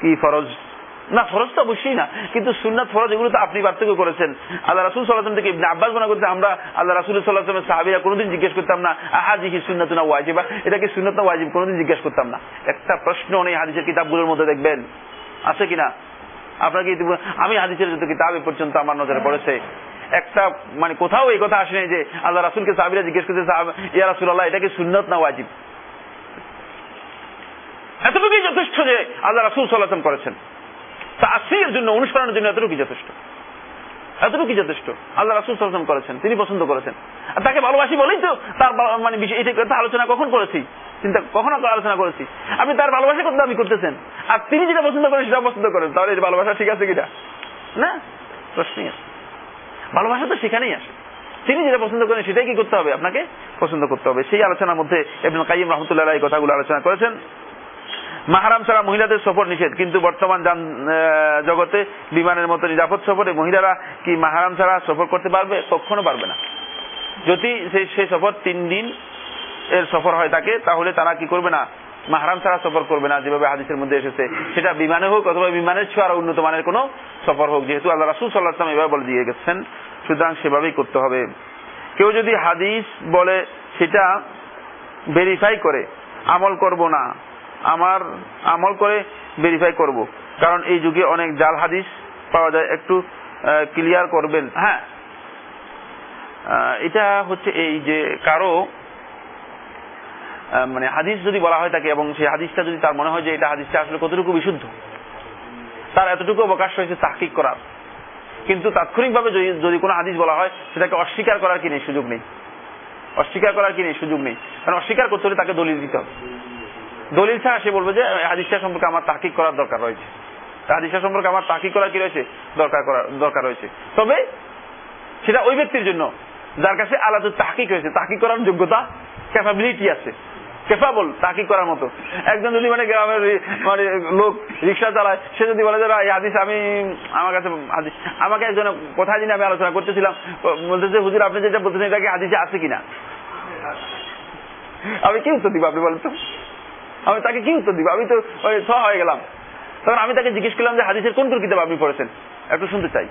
কি ফরজ? না, ফরজ তো অবশ্যই না। কিন্তু সুন্নাত ফরজ, এগুলো তো আপনি পার্থক্য করেছেন। আল্লাহ রাসুল সাল্লাহাম থেকে আব্বাস মনে করতে আমরা আল্লাহ রাসুল সাল্লাহামের সাহাবিরা কোনোদিন জিজ্ঞেস করতাম না আহাজি সুন্নাত না ওয়াজিবা? এটাকে সুন্নত না ওয়াজিব কোনোদিন জিজ্ঞেস করতাম না। একটা প্রশ্ন নেই হাদিসের কিতাবগুলোর মধ্যে দেখবেন। আছে কিনা? আপনাকে আমি হাদিসের যত কিতাব এ পর্যন্ত আমার নজরে পড়েছে। একটা মানে কোথাও এই কথা আসেনি যে আল্লাহ রাসুলকে সাহাবিরা জিজ্ঞেস করতে ইয়া রাসুল আল্লাহ এটাকে সুন্নত না ওয়াজিব? এতটুকুই যথেষ্ট যে আল্লাহ রাসুল সাল্লাহাম করেছেন। তা আসির জন্য, অনুসরণের জন্য এতটুকুই যথেষ্ট। এতটুকুই যথেষ্ট। আল্লাহ রাসুল সাল্লাম করেছেন, তিনি পছন্দ করেছেন। আর তাকে ভালোবাসি বলেই তো তার মানে এটা কথা আলোচনা কখন করেছি? চিন্তা কখন আলোচনা করেছি? আপনি তার ভালোবাসা করতে দাবি করতেছেন? আর তিনি যেটা পছন্দ করেন সেটা পছন্দ করেন। তাহলে এটা ভালোবাসা ঠিক আছে কিনা? না? প্রশ্নই আছে ভালোবাসা তো সেখানেই আসে। তিনি যেটা পছন্দ করেন, সেটাই কি করতে হবে? আপনাকে পছন্দ করতে হবে। সেই আলোচনার মধ্যে এবং কাইম রহমতুল্লাহ এই কথাগুলো আলোচনা করেছেন। মাহারাম ছাড়া মহিলাদের সফর নিষেধ। কিন্তু বর্তমান জগতে বিমানের মতো নিরাপদ সফরে মহিলারা কি মাহারাম ছাড়া সফর করতে পারবে? কখনো পারবে না। যদি সেই সফর তিন দিন এর সফর হয় থাকে তাহলে তারা কি করবে না? মাহারাম ছাড়া সফর করবে না, যেভাবে হাদিসের মধ্যে এসেছে। সেটা বিমানে হোক অথবা বিমানের ছোঁয়া উন্নত মানের কোন সফর হোক। যেহেতু আল্লাহ রাসুল সাল্লাহাম এভাবে বলে দিয়ে গেছেন, সুতরাং সেভাবেই করতে হবে। কেউ যদি হাদিস বলে সেটা ভেরিফাই করে, আমল করব না আমার আমল করে ভেরিফাই করব। কারণ এই যুগে অনেক জাল হাদিস পাওয়া যায়, একটু ক্লিয়ার করবেন। হ্যাঁ। এটা হচ্ছে এই যে কারও মানে হাদিস যদি বলা হয় থাকে এবং সেই হাদিসটা যদি তার মনে হয় যে এটা হাদিসটা আসলে কতটুকু বিশুদ্ধ, তার এতটুকু অবকাশ রয়েছে তাহকিক করার। কিন্তু তাৎক্ষণিকভাবে যদি কোনো হাদিস বলা হয়, সেটাকে অস্বীকার করার কি নেই? সুযোগ নেই। অস্বীকার করার কি নেই? সুযোগ নেই। কারণ অস্বীকার করতে হলে তাকে দলিল দিতে হবে। দলিল ছাড়া সে বলবে যে হাদিসটা সম্পর্কে আমার তাকিক করার দরকার রয়েছে। হাদিসটা সম্পর্কে আমার তাকিক করার কি রয়েছে? দরকার করার, দরকার রয়েছে। তবে, সেটা ওই ব্যক্তির জন্য, যার কাছে আলাদা তাহকিক হয়েছে তাহকিক করার যোগ্যতা ক্যাপাবিলিটি আছে। কেফাবল তাকি করার মতো। একজন যদি মানে গ্রামের মানে লোক রিক্সা চালায়, সে যদি বলে যে, ভাই হাদিস আমি, আমার কাছে হাদিস, আমাকে একজন কোথায় দিন আমি আলোচনা করতেছিলাম বলতেছে হুজুর, আপনি যেটা বলতেছেন, এটা কি হাদিসে আছে কিনা? আমি কি উত্তর দিব আপনি বলেন তো? আমি তাকে কি উত্তর দিব? আমি তো হয়ে গেলাম। তখন আমি তাকে জিজ্ঞেস করলাম যে, হাদিসের কোন কোন কিতাব আপনি পড়েছেন? একটু শুনতে চাই।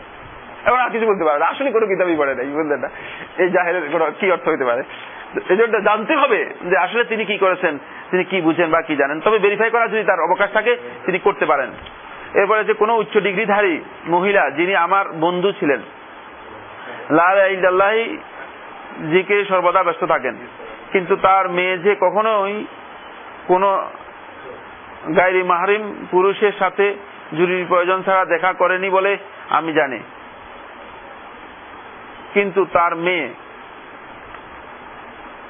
এবার আর কিছু বলতে পারে আসলে কোনো কিতাবই পড়ে নাই, বুঝলেন না? এই জাহেরের কোনো কি অর্থ হইতে পারে? এই জন্য জানতে হবে যে, আসলে তিনি কি করেছেন, তিনি কি বুঝেন বা কি জানেন। তবে ভেরিফাই করা যদি তার অবকাশ থাকে, তিনি করতে পারেন। এরপরে যে কোনো উচ্চ ডিগ্রিধারী মহিলা যিনি আমার বন্ধু ছিলেন লাল লাল্লাহি জিকে সর্বদা ব্যস্ত থাকেন। কিন্তু তার মেয়ে যে কখনোই কোনো গাইরি মাহরিম পুরুষের সাথে জরুরি প্রয়োজন ছাড়া দেখা করেনি বলে আমি জানি। কিন্তু তার মেয়ে,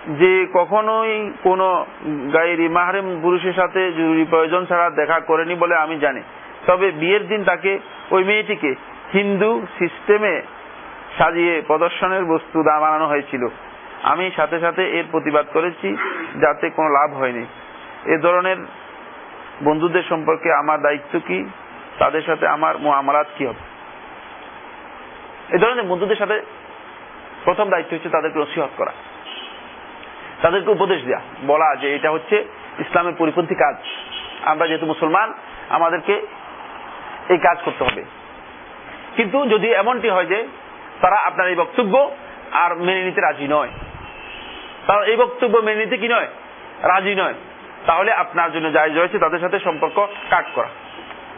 যে কখনোই কোন গাইরি মাহরিম পুরুষের সাথে জরুরি প্রয়োজন ছাড়া দেখা করেনি বলে আমি জানি। তবে বিয়ের দিন তাকে ওই মেয়েটিকে হিন্দু সিস্টেমে সাজিয়ে প্রদর্শনের বস্তু বানানো হয়েছিল। আমি সাথে সাথে এর প্রতিবাদ করেছি, যাতে কোনো লাভ হয়নি। এ ধরনের বন্ধুদের সম্পর্কে আমার দায়িত্ব কি? তাদের সাথে আমার আমারাত কি হবে? এ ধরনের বন্ধুদের সাথে প্রথম দায়িত্ব হচ্ছে তাদেরকে নসিহত করা। তাদেরকে উপদেশ দেয়া। বলা যে এটা হচ্ছে ইসলামের পরিপন্থী কাজ। আমরা যেহেতু মুসলমান, আমাদেরকে এই কাজ করতে হবে। কিন্তু যদি এমনটি হয় যে তারা আপনার এই বক্তব্য আর মেনে নিতে রাজি নয়, তারা এই বক্তব্য মেনে নিতে কি নয়? রাজি নয়। তাহলে আপনার জন্য জায়জ রয়েছে তাদের সাথে সম্পর্ক কাট করা।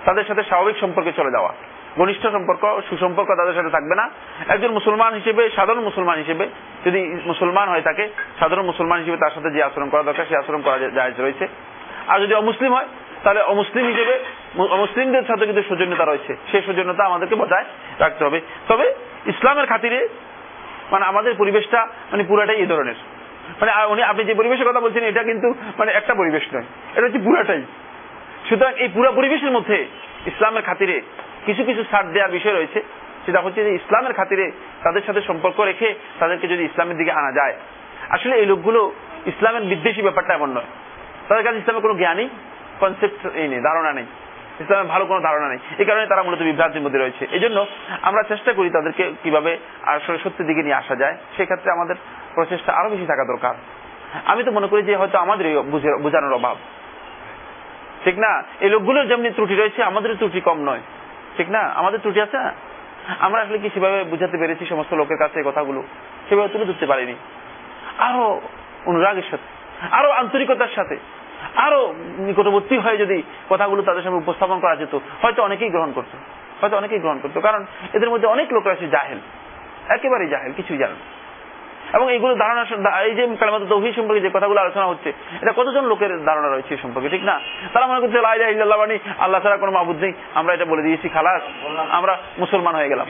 তাদের সাথে স্বাভাবিক সম্পর্কে চলে যাওয়া। ঘনিষ্ঠ সম্পর্ক, সুসম্পর্ক তাদের সাথে থাকবে না। একজন মুসলমান হিসেবে, সাধারণ মুসলমান হিসেবে, যদি মুসলমান হয় তাকে সাধারণ মুসলমান হিসেবে তার সাথে যে আচরণ করা দরকার সে আচরণ করা জায়জ রয়েছে। আর যদি অমুসলিম হয়, তাহলে অমুসলিম হিসেবে অমুসলিমদের সাথে কিন্তু সৌজন্যতা রয়েছে। সেই সৌজন্যতা আমাদেরকে বজায় রাখতে হবে। তবে ইসলামের খাতিরে মানে আমাদের পরিবেশটা মানে পুরাটাই এই ধরনের। মানে উনি, আপনি যে পরিবেশের কথা বলছেন, এটা কিন্তু মানে একটা পরিবেশ নয়। এটা হচ্ছে পুরাটাই। সুতরাং এই পুরো পরিবেশের মধ্যে ইসলামের খাতিরে কিছু কিছু ছাড় দেওয়ার বিষয় রয়েছে। সেটা হচ্ছে যে ইসলামের খাতিরে তাদের সাথে সম্পর্ক রেখে তাদেরকে যদি ইসলামের দিকে আনা যায়। আসলে এই লোকগুলো ইসলামের বিদ্বেষী ব্যাপারটা এমন নয়। তাদের কাছে ইসলামের কোনো জ্ঞানই কনসেপ্ট এই নেই, ধারণা নেই। ইসলামের ভালো কোনো ধারণা নেই। এই কারণে তারা মূলত বিভ্রান্তির মধ্যে রয়েছে। এই জন্য আমরা চেষ্টা করি তাদেরকে কীভাবে আসলে সত্যের দিকে নিয়ে আসা যায়, সেক্ষেত্রে আমাদের প্রচেষ্টা আরও বেশি থাকা দরকার। আমি তো মনে করি যে হয়তো আমাদের বোঝানোর অভাব। ঠিক না? এই লোকগুলোর যেমনি ত্রুটি রয়েছে আমাদের ত্রুটি কম নয়। ঠিক না? আমাদের ত্রুটি আছে? না আমরা আসলে কি সেভাবে বুঝাতে পেরেছি সমস্ত লোকের কাছে কথাগুলো? সেভাবে তুলে ধরতে পারিনি। আরও অনুরাগের সাথে, আরও আন্তরিকতার সাথে আরও নিকটবর্তী হয়ে যদি কথাগুলো তাদের সামনে উপস্থাপন করা যেত, হয়তো অনেকেই গ্রহণ করতো। হয়তো অনেকেই গ্রহণ করতো। কারণ এদের মধ্যে অনেক লোক আছে জাহেল। একেবারেই জাহেল, কিছুই জানেন এবং এইগুলো ধারণা এই যে কালামাত তৌহিদ সম্পর্কে যে কথাগুলো আলোচনা হচ্ছে, এটা কতজন লোকের ধারণা রয়েছে এই সম্পর্কে, ঠিক না? তারা মনে করছে লাইলা ইল্লাহ বানি আল্লাহ ছাড়া কোনো মাহবুদ নেই। আমরা এটা বলে দিয়েছি, খালাস। আমরা মুসলমান হয়ে গেলাম।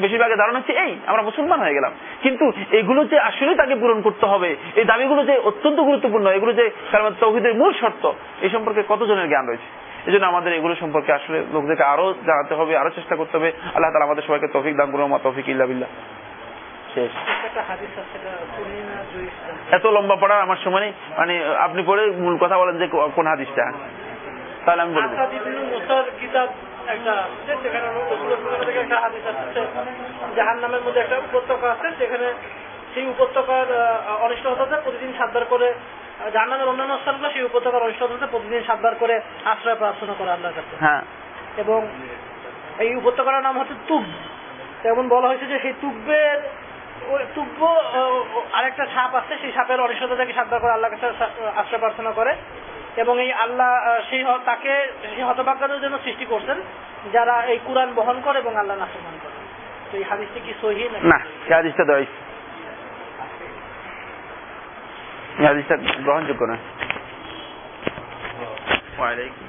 বেশিরভাগের ধারণা হচ্ছে এই, আমরা মুসলমান হয়ে গেলাম। কিন্তু এগুলো যে আসলে তাকে পূরণ করতে হবে, এই দাবিগুলো যে অত্যন্ত গুরুত্বপূর্ণ, এগুলো যে কালামাত তৌহিদের মূল শর্ত এই সম্পর্কে কতজনের জ্ঞান রয়েছে? এই জন্য আমাদের এগুলো সম্পর্কে আসলে লোকদেরকে আরও জানাতে হবে, আরও চেষ্টা করতে হবে। আল্লাহ তালা আমাদের সবাইকে তৌফিক দান করুন তৌফিক ইল্লা শেষ। এত লম্বা পড়া আমার সময় নেই মানে আপনি পড়ে মূল কথা বলেন যে কোন হাদিসটা। তাহলে আমি বলে জাহান নামের মধ্যে একটা উপত্যকা আছে সেখানে সেই উপত্যকার অনিষ্ট হতে প্রতিদিন সাতবার করে জাহান্নামের অন্যান্য স্থানগুলো সেই উপত্যকার অনিষ্ট হতে প্রতিদিন সাতবার করে আশ্রয় প্রার্থনা করে আল্লাহর কাছে। হ্যাঁ। এবং এই উপত্যকার নাম হচ্ছে তুব যেমন বলা হয়েছে যে সেই তুব্বের তুব্য আরেকটা সাপ আছে সেই সাপের অনিষ্টতা থেকে সাবধান করে আল্লাহ কাছে আশ্রয় প্রার্থনা করে। এবং এই আল্লাহ সেই তাকে সেই হতভাগ্যদের জন্য সৃষ্টি করছেন যারা এই কোরআন বহন করে এবং আল্লাহ নাফরমান করে। তো এই হাদিসটা কি সহি না এই হাদিসটা দেওয়াই এই হাদিসটা গ্রহণযোগ্য না। ওয়ালাইকুম